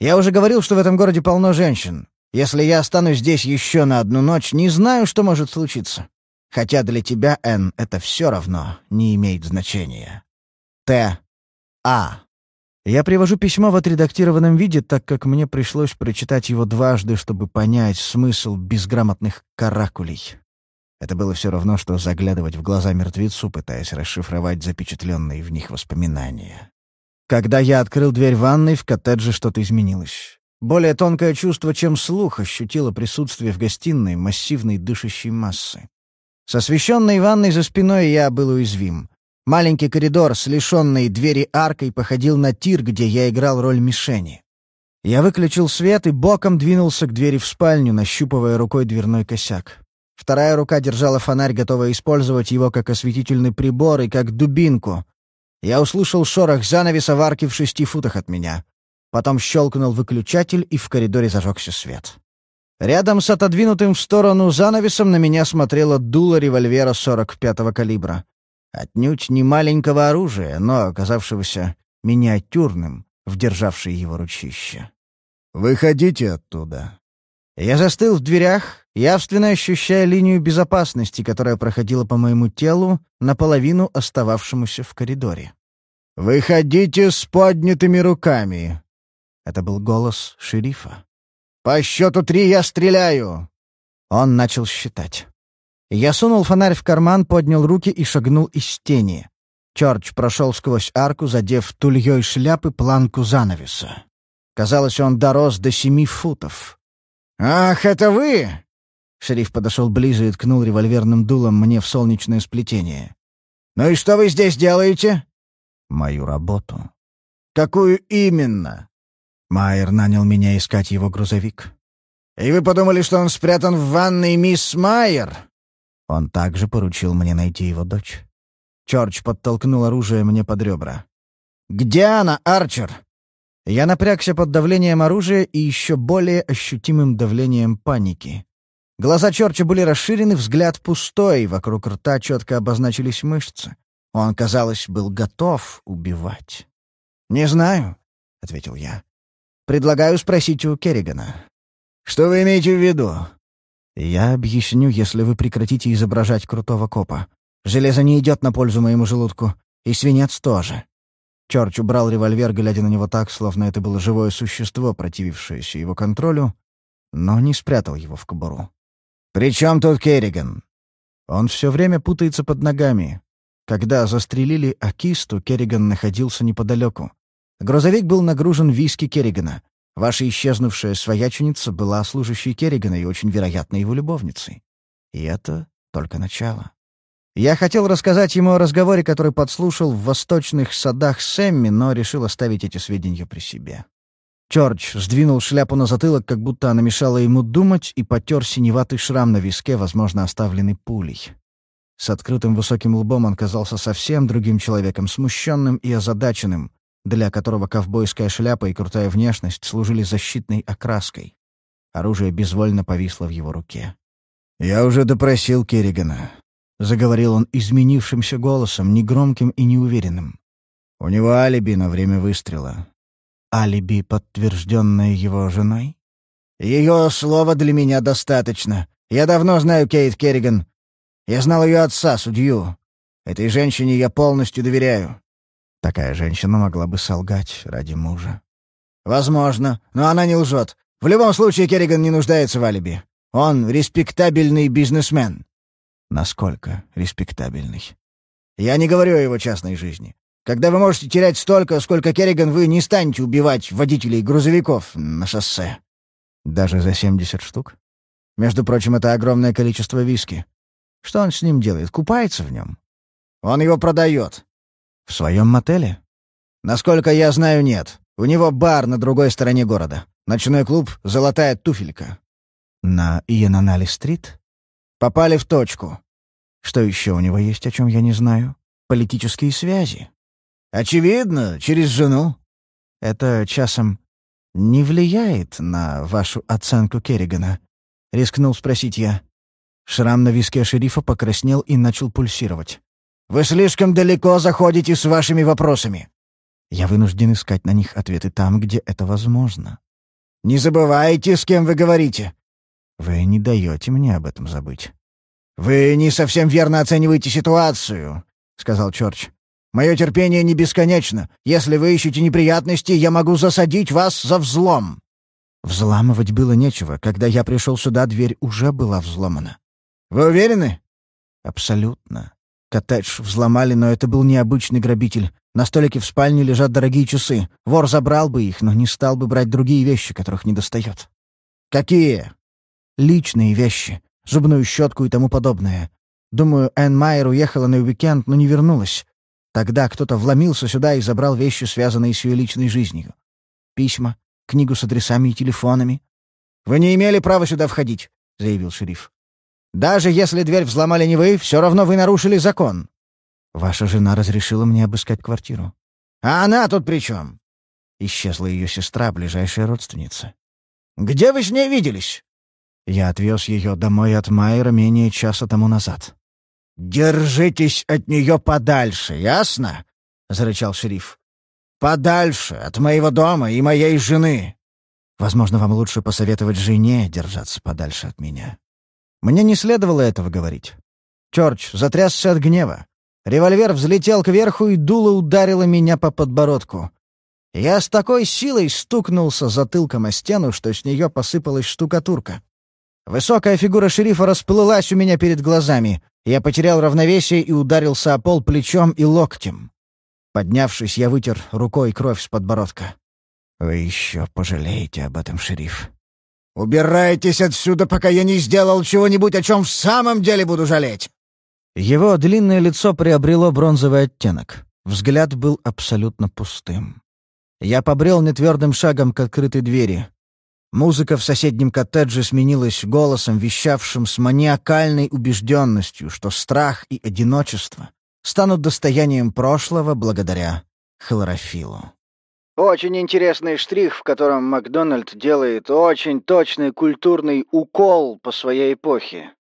Я уже говорил, что в этом городе полно женщин. Если я останусь здесь еще на одну ночь, не знаю, что может случиться. Хотя для тебя, Энн, это все равно не имеет значения. Т. А. Я привожу письмо в отредактированном виде, так как мне пришлось прочитать его дважды, чтобы понять смысл безграмотных каракулей. Это было все равно, что заглядывать в глаза мертвецу, пытаясь расшифровать запечатленные в них воспоминания. Когда я открыл дверь ванной, в коттедже что-то изменилось. Более тонкое чувство, чем слух, ощутило присутствие в гостиной массивной дышащей массы. С освещенной ванной за спиной я был уязвим. Маленький коридор с лишенной двери аркой походил на тир, где я играл роль мишени. Я выключил свет и боком двинулся к двери в спальню, нащупывая рукой дверной косяк. Вторая рука держала фонарь, готовая использовать его как осветительный прибор и как дубинку. Я услышал шорох занавеса в арке в шести футах от меня. Потом щелкнул выключатель, и в коридоре зажегся свет. Рядом с отодвинутым в сторону занавесом на меня смотрело дуло револьвера 45-го калибра. Отнюдь не маленького оружия, но оказавшегося миниатюрным, в державшей его ручище. «Выходите оттуда». Я застыл в дверях, явственно ощущая линию безопасности, которая проходила по моему телу, наполовину остававшемуся в коридоре. «Выходите с поднятыми руками!» Это был голос шерифа. «По счету три я стреляю!» Он начал считать. Я сунул фонарь в карман, поднял руки и шагнул из тени. Чорч прошел сквозь арку, задев тульей шляпы планку занавеса. Казалось, он дорос до семи футов. «Ах, это вы!» Шериф подошел ближе и ткнул револьверным дулом мне в солнечное сплетение. «Ну и что вы здесь делаете?» «Мою работу». «Какую именно?» Майер нанял меня искать его грузовик. «И вы подумали, что он спрятан в ванной мисс Майер?» Он также поручил мне найти его дочь. Чорч подтолкнул оружие мне под ребра. «Где она, Арчер?» Я напрягся под давлением оружия и еще более ощутимым давлением паники. Глаза Чорча были расширены, взгляд пустой, вокруг рта четко обозначились мышцы. Он, казалось, был готов убивать. «Не знаю», — ответил я. «Предлагаю спросить у Керригана». «Что вы имеете в виду?» «Я объясню, если вы прекратите изображать крутого копа. Железо не идет на пользу моему желудку. И свинец тоже». Чорч убрал револьвер, глядя на него так, словно это было живое существо, противившееся его контролю, но не спрятал его в кобуру. «При чем тут Керриган?» Он все время путается под ногами. Когда застрелили Акисту, Керриган находился неподалеку. Грузовик был нагружен виски Керригана. Ваша исчезнувшая свояченица была служащей Керригана и очень вероятно его любовницей. И это только начало. Я хотел рассказать ему о разговоре, который подслушал в восточных садах Сэмми, но решил оставить эти сведения при себе. Чорч сдвинул шляпу на затылок, как будто она мешала ему думать, и потер синеватый шрам на виске, возможно, оставленный пулей. С открытым высоким лбом он казался совсем другим человеком, смущенным и озадаченным, для которого ковбойская шляпа и крутая внешность служили защитной окраской. Оружие безвольно повисло в его руке. «Я уже допросил Керригана. — заговорил он изменившимся голосом, негромким и неуверенным. «У него алиби на время выстрела». «Алиби, подтвержденное его женой?» «Ее слова для меня достаточно. Я давно знаю Кейт Керриган. Я знал ее отца, судью. Этой женщине я полностью доверяю». Такая женщина могла бы солгать ради мужа. «Возможно, но она не лжет. В любом случае Керриган не нуждается в алиби. Он респектабельный бизнесмен. Насколько респектабельный. Я не говорю о его частной жизни. Когда вы можете терять столько, сколько Керриган, вы не станете убивать водителей грузовиков на шоссе. Даже за 70 штук? Между прочим, это огромное количество виски. Что он с ним делает? Купается в нем? Он его продает. В своем мотеле? Насколько я знаю, нет. У него бар на другой стороне города. Ночной клуб «Золотая туфелька». На Иенанали-стрит? Попали в точку. Что еще у него есть, о чем я не знаю? Политические связи. Очевидно, через жену. Это часом не влияет на вашу оценку Керригана? Рискнул спросить я. Шрам на виске шерифа покраснел и начал пульсировать. «Вы слишком далеко заходите с вашими вопросами». Я вынужден искать на них ответы там, где это возможно. «Не забывайте, с кем вы говорите. Вы не даете мне об этом забыть. «Вы не совсем верно оцениваете ситуацию», — сказал Чорч. «Мое терпение не бесконечно. Если вы ищете неприятности, я могу засадить вас за взлом». Взламывать было нечего. Когда я пришел сюда, дверь уже была взломана. «Вы уверены?» «Абсолютно. Коттедж взломали, но это был необычный грабитель. На столике в спальне лежат дорогие часы. Вор забрал бы их, но не стал бы брать другие вещи, которых не достает. Какие? Личные вещи. Зубную щетку и тому подобное. Думаю, Энн Майер уехала на уикенд, но не вернулась. Тогда кто-то вломился сюда и забрал вещи, связанные с ее личной жизнью. Письма, книгу с адресами и телефонами. «Вы не имели права сюда входить», — заявил шериф. «Даже если дверь взломали не вы, все равно вы нарушили закон». «Ваша жена разрешила мне обыскать квартиру». «А она тут при чем?» Исчезла ее сестра, ближайшая родственница. «Где вы с ней виделись?» Я отвез ее домой от Майера менее часа тому назад. «Держитесь от нее подальше, ясно?» — зарычал шериф. «Подальше от моего дома и моей жены!» «Возможно, вам лучше посоветовать жене держаться подальше от меня». Мне не следовало этого говорить. Чорч затрясся от гнева. Револьвер взлетел кверху, и дуло ударило меня по подбородку. Я с такой силой стукнулся затылком о стену, что с нее посыпалась штукатурка. Высокая фигура шерифа расплылась у меня перед глазами. Я потерял равновесие и ударился о пол плечом и локтем. Поднявшись, я вытер рукой кровь с подбородка. «Вы еще пожалеете об этом, шериф». «Убирайтесь отсюда, пока я не сделал чего-нибудь, о чем в самом деле буду жалеть!» Его длинное лицо приобрело бронзовый оттенок. Взгляд был абсолютно пустым. Я побрел нетвердым шагом к открытой двери. Музыка в соседнем коттедже сменилась голосом, вещавшим с маниакальной убежденностью, что страх и одиночество станут достоянием прошлого благодаря хлорофилу. Очень интересный штрих, в котором Макдональд делает очень точный культурный укол по своей эпохе.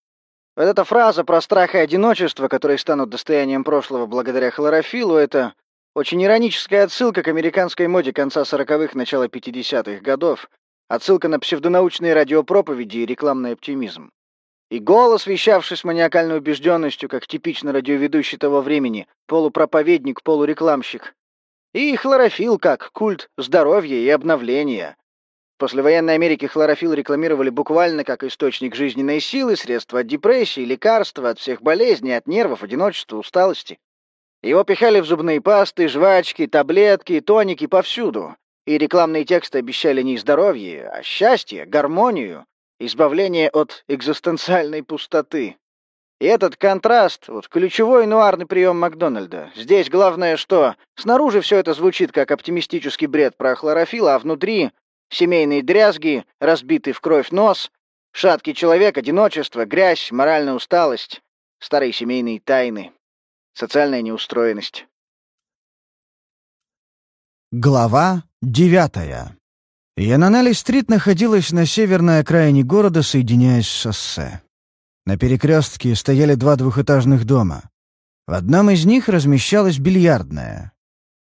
Вот эта фраза про страх и одиночество, которые станут достоянием прошлого благодаря хлорофилу, это очень ироническая отсылка к американской моде конца 40-х, начала 50-х годов, Отсылка на псевдонаучные радиопроповеди и рекламный оптимизм. И голос, вещавший с маниакальной убежденностью, как типично радиоведущий того времени, полупроповедник, полурекламщик. И хлорофилл как культ здоровья и обновления. Послевоенной Америке хлорофилл рекламировали буквально как источник жизненной силы, средство от депрессии, лекарства от всех болезней, от нервов, одиночества, усталости. Его пихали в зубные пасты, жвачки, таблетки, тоники повсюду. И рекламные тексты обещали не здоровье, а счастье, гармонию, избавление от экзистенциальной пустоты. И этот контраст, вот ключевой нуарный прием Макдональда. Здесь главное что? Снаружи все это звучит как оптимистический бред про хлорофилл, а внутри семейные дрязги, разбитый в кровь нос, шаткий человек, одиночество, грязь, моральная усталость, старые семейные тайны, социальная неустроенность. Глава девятая. Янанелли-стрит находилась на северной окраине города, соединяясь с шоссе. На перекрестке стояли два двухэтажных дома. В одном из них размещалась бильярдная.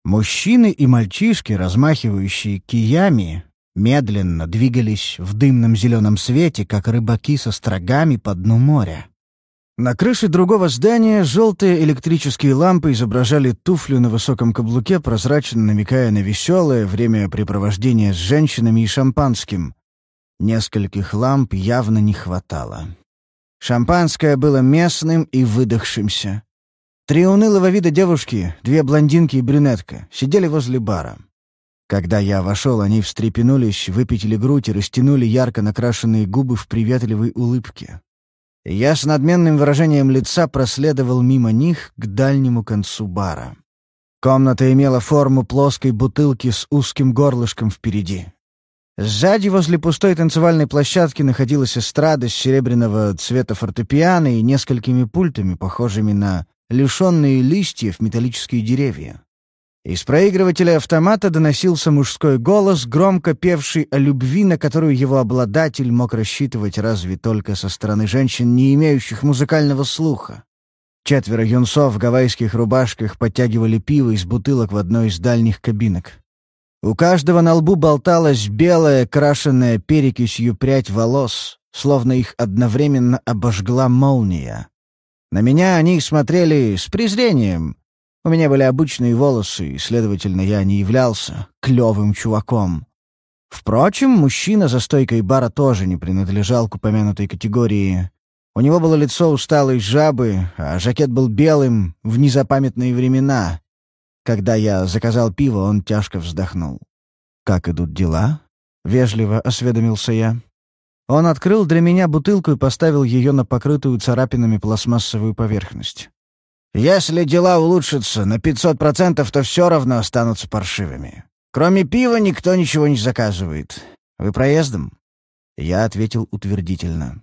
Мужчины и мальчишки, размахивающие киями, медленно двигались в дымном зеленом свете, как рыбаки со строгами по дну моря. На крыше другого здания желтые электрические лампы изображали туфлю на высоком каблуке, прозрачно намекая на веселое времяпрепровождение с женщинами и шампанским. Нескольких ламп явно не хватало. Шампанское было местным и выдохшимся. Три унылого вида девушки, две блондинки и брюнетка, сидели возле бара. Когда я вошел, они встрепенулись, выпятили грудь и растянули ярко накрашенные губы в приветливой улыбке. Я с надменным выражением лица проследовал мимо них к дальнему концу бара. Комната имела форму плоской бутылки с узким горлышком впереди. Сзади, возле пустой танцевальной площадки, находилась эстрада с серебряного цвета фортепиано и несколькими пультами, похожими на лишенные листьев металлические деревья. Из проигрывателя автомата доносился мужской голос, громко певший о любви, на которую его обладатель мог рассчитывать разве только со стороны женщин, не имеющих музыкального слуха. Четверо юнцов в гавайских рубашках подтягивали пиво из бутылок в одной из дальних кабинок. У каждого на лбу болталась белая, крашенная перекисью прядь волос, словно их одновременно обожгла молния. На меня они смотрели с презрением, у меня были обычные волосы, и, следовательно, я не являлся клевым чуваком. Впрочем, мужчина за стойкой бара тоже не принадлежал к упомянутой категории. У него было лицо усталой жабы, а жакет был белым в незапамятные времена. Когда я заказал пиво, он тяжко вздохнул. «Как идут дела?» — вежливо осведомился я. Он открыл для меня бутылку и поставил ее на покрытую царапинами пластмассовую поверхность. «Если дела улучшатся на 500%, то все равно останутся паршивыми. Кроме пива никто ничего не заказывает. Вы проездом?» Я ответил утвердительно.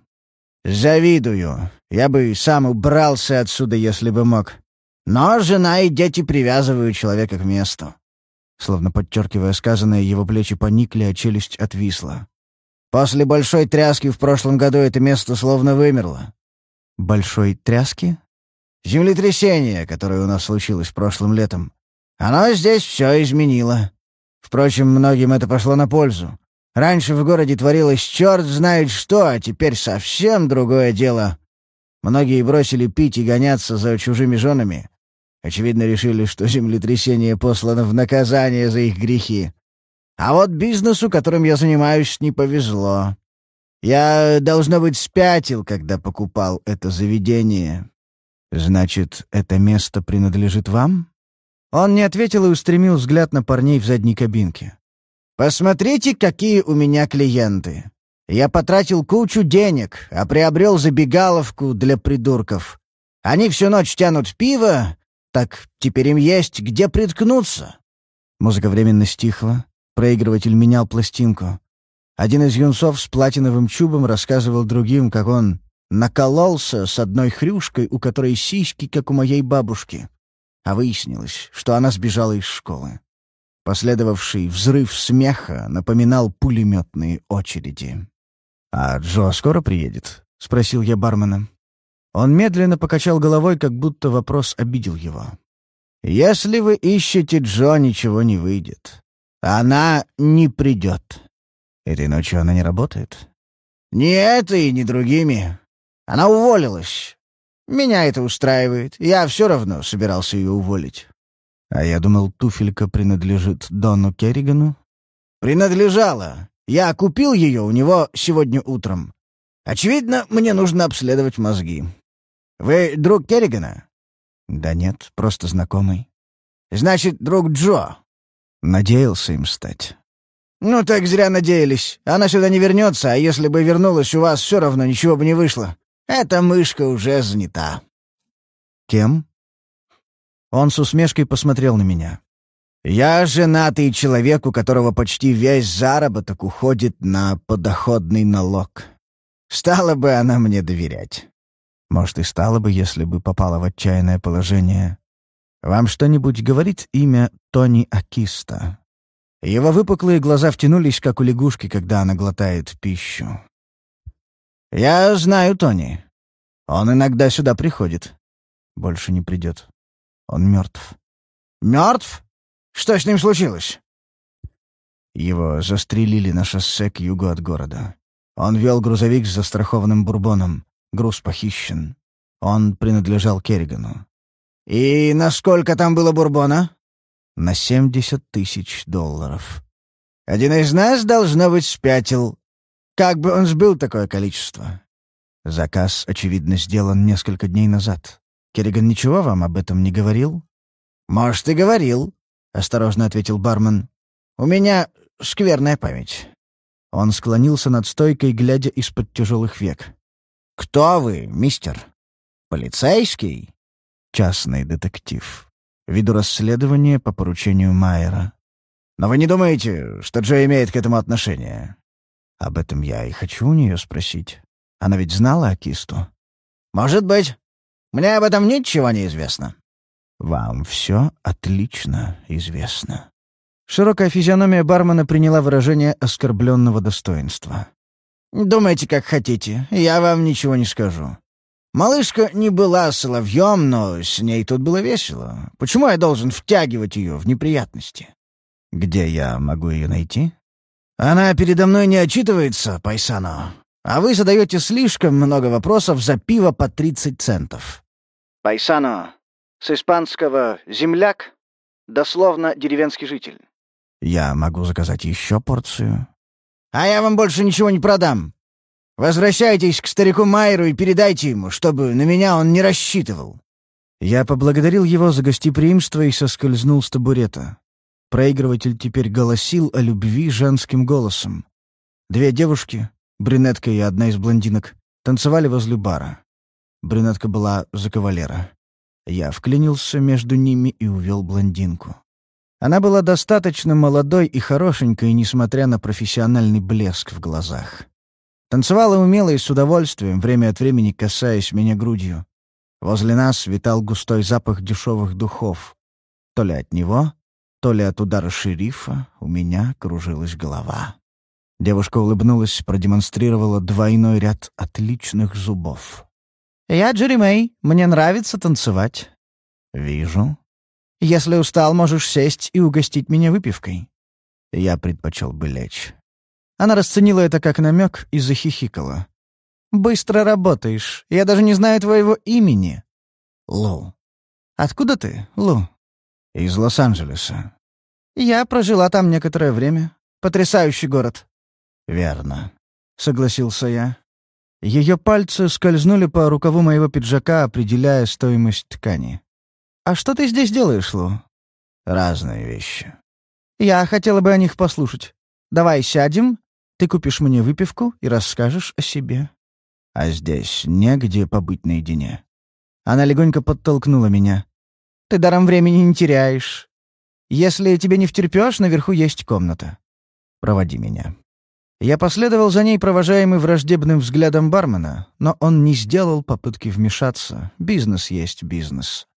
«Завидую. Я бы сам убрался отсюда, если бы мог. Но жена и дети привязывают человека к месту». Словно подчеркивая сказанное, его плечи поникли, а челюсть отвисла. После большой тряски в прошлом году это место словно вымерло. Большой тряски? Землетрясение, которое у нас случилось прошлым летом. Оно здесь все изменило. Впрочем, многим это пошло на пользу. Раньше в городе творилось черт знает что, а теперь совсем другое дело. Многие бросили пить и гоняться за чужими женами. Очевидно, решили, что землетрясение послано в наказание за их грехи. А вот бизнесу, которым я занимаюсь, не повезло. Я, должно быть, спятил, когда покупал это заведение. Значит, это место принадлежит вам? Он не ответил и устремил взгляд на парней в задней кабинке. «Посмотрите, какие у меня клиенты. Я потратил кучу денег, а приобрел забегаловку для придурков. Они всю ночь тянут пиво, так теперь им есть где приткнуться». Музыка временно стихла. Проигрыватель менял пластинку. Один из юнцов с платиновым чубом рассказывал другим, как он накололся с одной хрюшкой, у которой сиськи, как у моей бабушки. А выяснилось, что она сбежала из школы. Последовавший взрыв смеха напоминал пулеметные очереди. «А Джо скоро приедет?» — спросил я бармена. Он медленно покачал головой, как будто вопрос обидел его. «Если вы ищете Джо, ничего не выйдет. Она не придет. Этой ночью она не работает? Не этой, ни другими. Она уволилась. Меня это устраивает. Я все равно собирался ее уволить. А я думал, туфелька принадлежит Дону Керригану? Принадлежала. Я купил ее у него сегодня утром. Очевидно, мне нужно обследовать мозги. Вы друг Керригана? Да нет, просто знакомый. Значит, друг Джо. Надеялся им стать. «Ну так зря надеялись. Она сюда не вернется, а если бы вернулась, у вас все равно ничего бы не вышло. Эта мышка уже занята». «Кем?» Он с усмешкой посмотрел на меня. «Я женатый человек, у которого почти весь заработок уходит на подоходный налог. Стала бы она мне доверять. Может, и стала бы, если бы попала в отчаянное положение. Вам что-нибудь говорит имя Тони Акиста?» Его выпуклые глаза втянулись, как у лягушки, когда она глотает пищу. «Я знаю Тони. Он иногда сюда приходит. Больше не придет. Он мертв». «Мертв? Что с ним случилось?» Его застрелили на шоссе к югу от города. Он вел грузовик с застрахованным бурбоном. Груз похищен. Он принадлежал Керригану. «И насколько там было бурбона?» «На семьдесят тысяч долларов». «Один из нас, должно быть, спятил. Как бы он сбыл такое количество?» «Заказ, очевидно, сделан несколько дней назад. Керриган ничего вам об этом не говорил?» «Может, и говорил», — осторожно ответил бармен. «У меня скверная память». Он склонился над стойкой, глядя из-под тяжелых век. «Кто вы, мистер? Полицейский?» частный детектив. Веду расследование по поручению Майера. Но вы не думаете, что Джо имеет к этому отношение? Об этом я и хочу у нее спросить. Она ведь знала о Кисту? Может быть. Мне об этом ничего не известно. Вам все отлично известно. Широкая физиономия бармена приняла выражение оскорбленного достоинства. «Думайте, как хотите. Я вам ничего не скажу. Малышка не была соловьем, но с ней тут было весело. Почему я должен втягивать ее в неприятности? Где я могу ее найти? Она передо мной не отчитывается, Пайсано. А вы задаете слишком много вопросов за пиво по 30 центов. Пайсано. С испанского «земляк», дословно «деревенский житель». Я могу заказать еще порцию. А я вам больше ничего не продам. Возвращайтесь к старику Майеру и передайте ему, чтобы на меня он не рассчитывал». Я поблагодарил его за гостеприимство и соскользнул с табурета. Проигрыватель теперь голосил о любви женским голосом. Две девушки, брюнетка и одна из блондинок, танцевали возле бара. Брюнетка была за кавалера. Я вклинился между ними и увел блондинку. Она была достаточно молодой и хорошенькой, несмотря на профессиональный блеск в глазах. Танцевала умело и с удовольствием, время от времени касаясь меня грудью. Возле нас витал густой запах дешевых духов. То ли от него, то ли от удара шерифа у меня кружилась голова. Девушка улыбнулась, продемонстрировала двойной ряд отличных зубов. «Я Джерри Мэй. Мне нравится танцевать». «Вижу. Если устал, можешь сесть и угостить меня выпивкой». Я предпочел бы лечь. Она расценила это как намек и захихикала. «Быстро работаешь. Я даже не знаю твоего имени». «Лу». «Откуда ты, Лу?» «Из Лос-Анджелеса». «Я прожила там некоторое время. Потрясающий город». «Верно», — согласился я. Ее пальцы скользнули по рукаву моего пиджака, определяя стоимость ткани. «А что ты здесь делаешь, Лу?» «Разные вещи». «Я хотела бы о них послушать. Давай сядем ты купишь мне выпивку и расскажешь о себе. А здесь негде побыть наедине. Она легонько подтолкнула меня. Ты даром времени не теряешь. Если тебе не втерпёшь, наверху есть комната. Проводи меня. Я последовал за ней, провожаемый враждебным взглядом бармена, но он не сделал попытки вмешаться. Бизнес есть бизнес.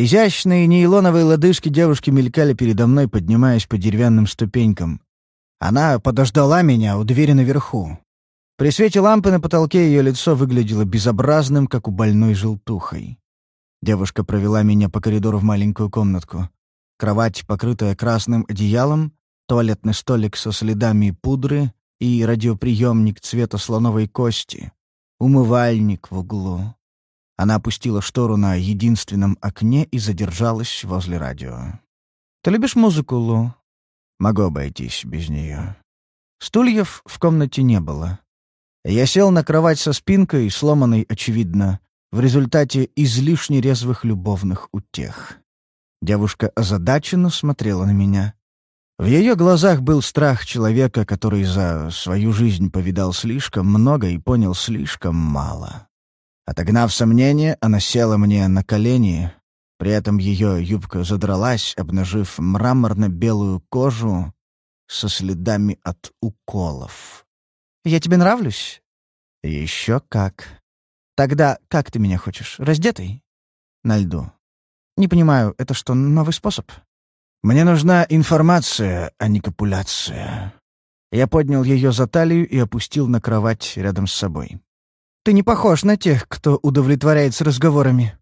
Изящные нейлоновые лодыжки девушки мелькали передо мной, поднимаясь по деревянным ступенькам. Она подождала меня у двери наверху. При свете лампы на потолке ее лицо выглядело безобразным, как у больной желтухой. Девушка провела меня по коридору в маленькую комнатку. Кровать, покрытая красным одеялом, туалетный столик со следами пудры и радиоприемник цвета слоновой кости, умывальник в углу. Она опустила штору на единственном окне и задержалась возле радио. «Ты любишь музыку, Лу?» Могу обойтись без нее. Стульев в комнате не было. Я сел на кровать со спинкой, сломанной, очевидно, в результате излишне резвых любовных утех. Девушка озадаченно смотрела на меня. В ее глазах был страх человека, который за свою жизнь повидал слишком много и понял слишком мало. Отогнав сомнения, она села мне на колени, при этом ее юбка задралась, обнажив мраморно-белую кожу со следами от уколов. «Я тебе нравлюсь?» «Еще как. Тогда как ты меня хочешь? Раздетый?» «На льду». «Не понимаю, это что, новый способ?» «Мне нужна информация, а не копуляция». Я поднял ее за талию и опустил на кровать рядом с собой. «Ты не похож на тех, кто удовлетворяется разговорами»,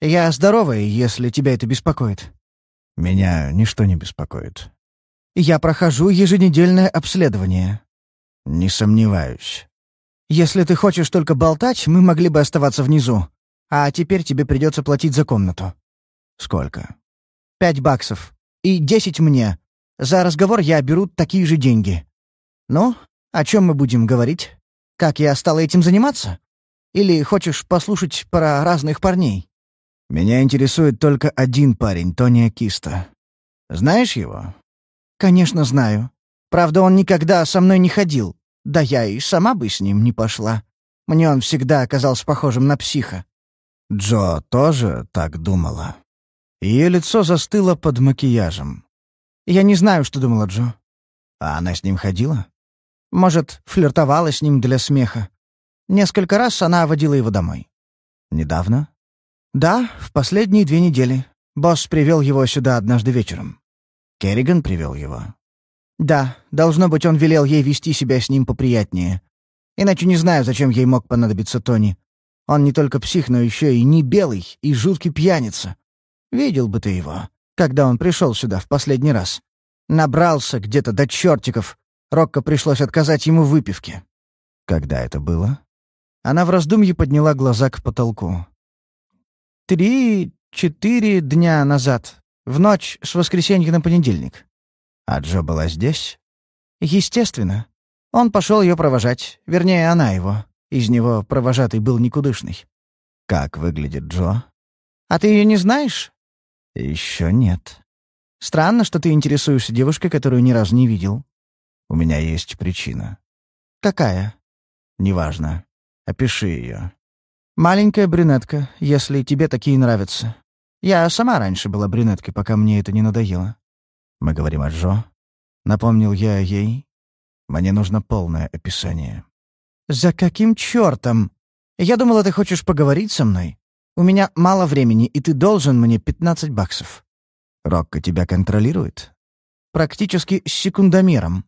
я здоровая, если тебя это беспокоит». «Меня ничто не беспокоит». «Я прохожу еженедельное обследование». «Не сомневаюсь». «Если ты хочешь только болтать, мы могли бы оставаться внизу. А теперь тебе придется платить за комнату». «Сколько?» «Пять баксов. И десять мне. За разговор я беру такие же деньги». «Ну, о чем мы будем говорить? Как я стала этим заниматься? Или хочешь послушать про разных парней?» Меня интересует только один парень, Тони Акиста. Знаешь его? Конечно, знаю. Правда, он никогда со мной не ходил. Да я и сама бы с ним не пошла. Мне он всегда оказался похожим на психа. Джо тоже так думала. Ее лицо застыло под макияжем. Я не знаю, что думала Джо. А она с ним ходила? Может, флиртовала с ним для смеха. Несколько раз она водила его домой. Недавно? «Да, в последние две недели. Босс привел его сюда однажды вечером». «Керриган привел его?» «Да, должно быть, он велел ей вести себя с ним поприятнее. Иначе не знаю, зачем ей мог понадобиться Тони. Он не только псих, но еще и не белый, и жуткий пьяница. Видел бы ты его, когда он пришел сюда в последний раз. Набрался где-то до чертиков. Рокко пришлось отказать ему в выпивке». «Когда это было?» Она в раздумье подняла глаза к потолку. Три-четыре дня назад, в ночь с воскресенья на понедельник. А Джо была здесь? Естественно. Он пошел ее провожать. Вернее, она его. Из него провожатый был никудышный. Как выглядит Джо? А ты ее не знаешь? Еще нет. Странно, что ты интересуешься девушкой, которую ни разу не видел. У меня есть причина. Какая? Неважно. Опиши ее. Маленькая брюнетка, если тебе такие нравятся. Я сама раньше была брюнеткой, пока мне это не надоело. Мы говорим о Джо. Напомнил я ей. Мне нужно полное описание. «За каким чертом? Я думала, ты хочешь поговорить со мной. У меня мало времени, и ты должен мне 15 баксов». «Рокко тебя контролирует?» «Практически с секундомером».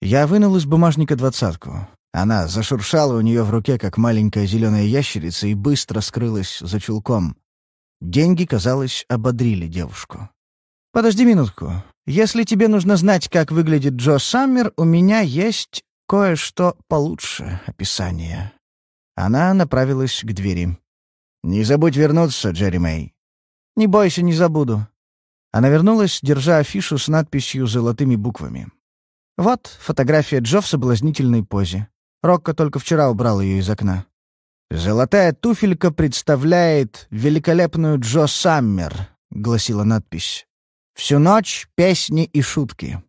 Я вынул из бумажника двадцатку. Она зашуршала у нее в руке, как маленькая зеленая ящерица, и быстро скрылась за чулком. Деньги, казалось, ободрили девушку. «Подожди минутку. Если тебе нужно знать, как выглядит Джо Саммер, у меня есть кое-что получше описания». Она направилась к двери. «Не забудь вернуться, Джерри Мэй». «Не бойся, не забуду». Она вернулась, держа афишу с надписью золотыми буквами. Вот фотография Джо в соблазнительной позе. Рокко только вчера убрал ее из окна. «Золотая туфелька представляет великолепную Джо Саммер», — гласила надпись. «Всю ночь песни и шутки».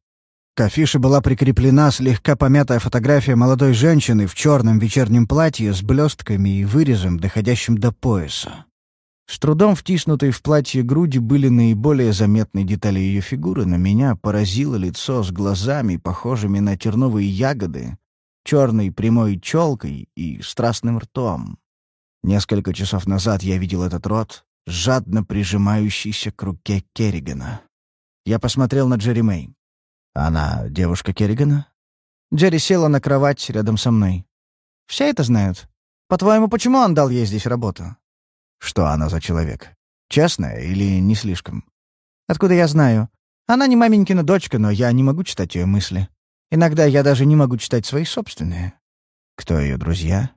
К афише была прикреплена слегка помятая фотография молодой женщины в черном вечернем платье с блестками и вырезом, доходящим до пояса. С трудом втиснутые в платье груди были наиболее заметны детали ее фигуры, но меня поразило лицо с глазами, похожими на терновые ягоды, черной прямой челкой и страстным ртом. Несколько часов назад я видел этот рот, жадно прижимающийся к руке Керригана. Я посмотрел на Джерри Мэй. Она девушка Керригана? Джерри села на кровать рядом со мной. Все это знают. По-твоему, почему он дал ей здесь работу? Что она за человек? Честная или не слишком? Откуда я знаю? Она не маменькина дочка, но я не могу читать ее мысли. Иногда я даже не могу читать свои собственные. Кто ее друзья?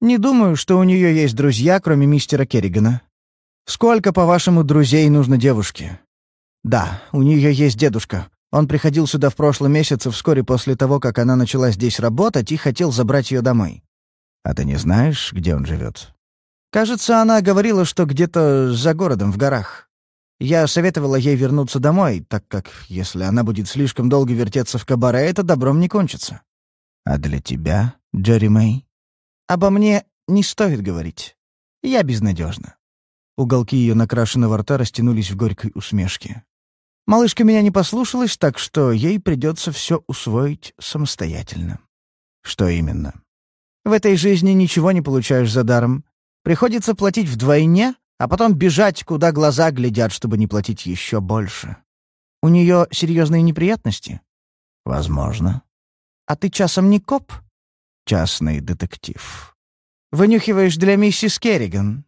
Не думаю, что у нее есть друзья, кроме мистера Керригана. Сколько, по-вашему, друзей нужно девушке? Да, у нее есть дедушка. Он приходил сюда в прошлом месяце, вскоре после того, как она начала здесь работать, и хотел забрать ее домой. А ты не знаешь, где он живет? Кажется, она говорила, что где-то за городом, в горах. Я советовала ей вернуться домой, так как, если она будет слишком долго вертеться в кабаре, это добром не кончится. А для тебя, Джерри Мэй? Обо мне не стоит говорить. Я безнадежна. Уголки ее накрашенного рта растянулись в горькой усмешке. Малышка меня не послушалась, так что ей придется все усвоить самостоятельно. Что именно? В этой жизни ничего не получаешь за даром. Приходится платить вдвойне, а потом бежать, куда глаза глядят, чтобы не платить еще больше. У нее серьезные неприятности? Возможно. А ты часом не коп? Частный детектив. Вынюхиваешь для миссис Керриган?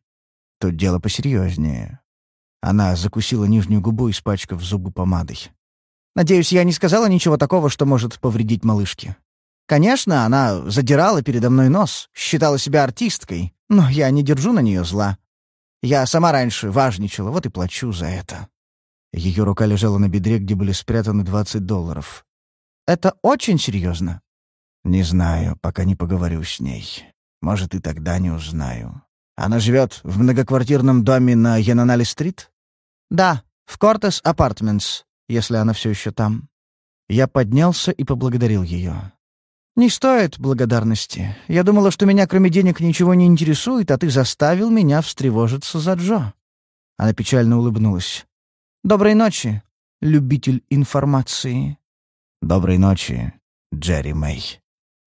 Тут дело посерьезнее. Она закусила нижнюю губу, испачкав зубы помадой. «Надеюсь, я не сказала ничего такого, что может повредить малышке. Конечно, она задирала передо мной нос, считала себя артисткой, но я не держу на нее зла. Я сама раньше важничала, вот и плачу за это». Ее рука лежала на бедре, где были спрятаны 20 долларов. «Это очень серьезно?» «Не знаю, пока не поговорю с ней. Может, и тогда не узнаю. Она живет в многоквартирном доме на Янанали-стрит? Да, в Кортес Апартментс, если она все еще там. Я поднялся и поблагодарил ее. «Не стоит благодарности. Я думала, что меня кроме денег ничего не интересует, а ты заставил меня встревожиться за Джо». Она печально улыбнулась. «Доброй ночи, любитель информации». «Доброй ночи, Джерри Мэй».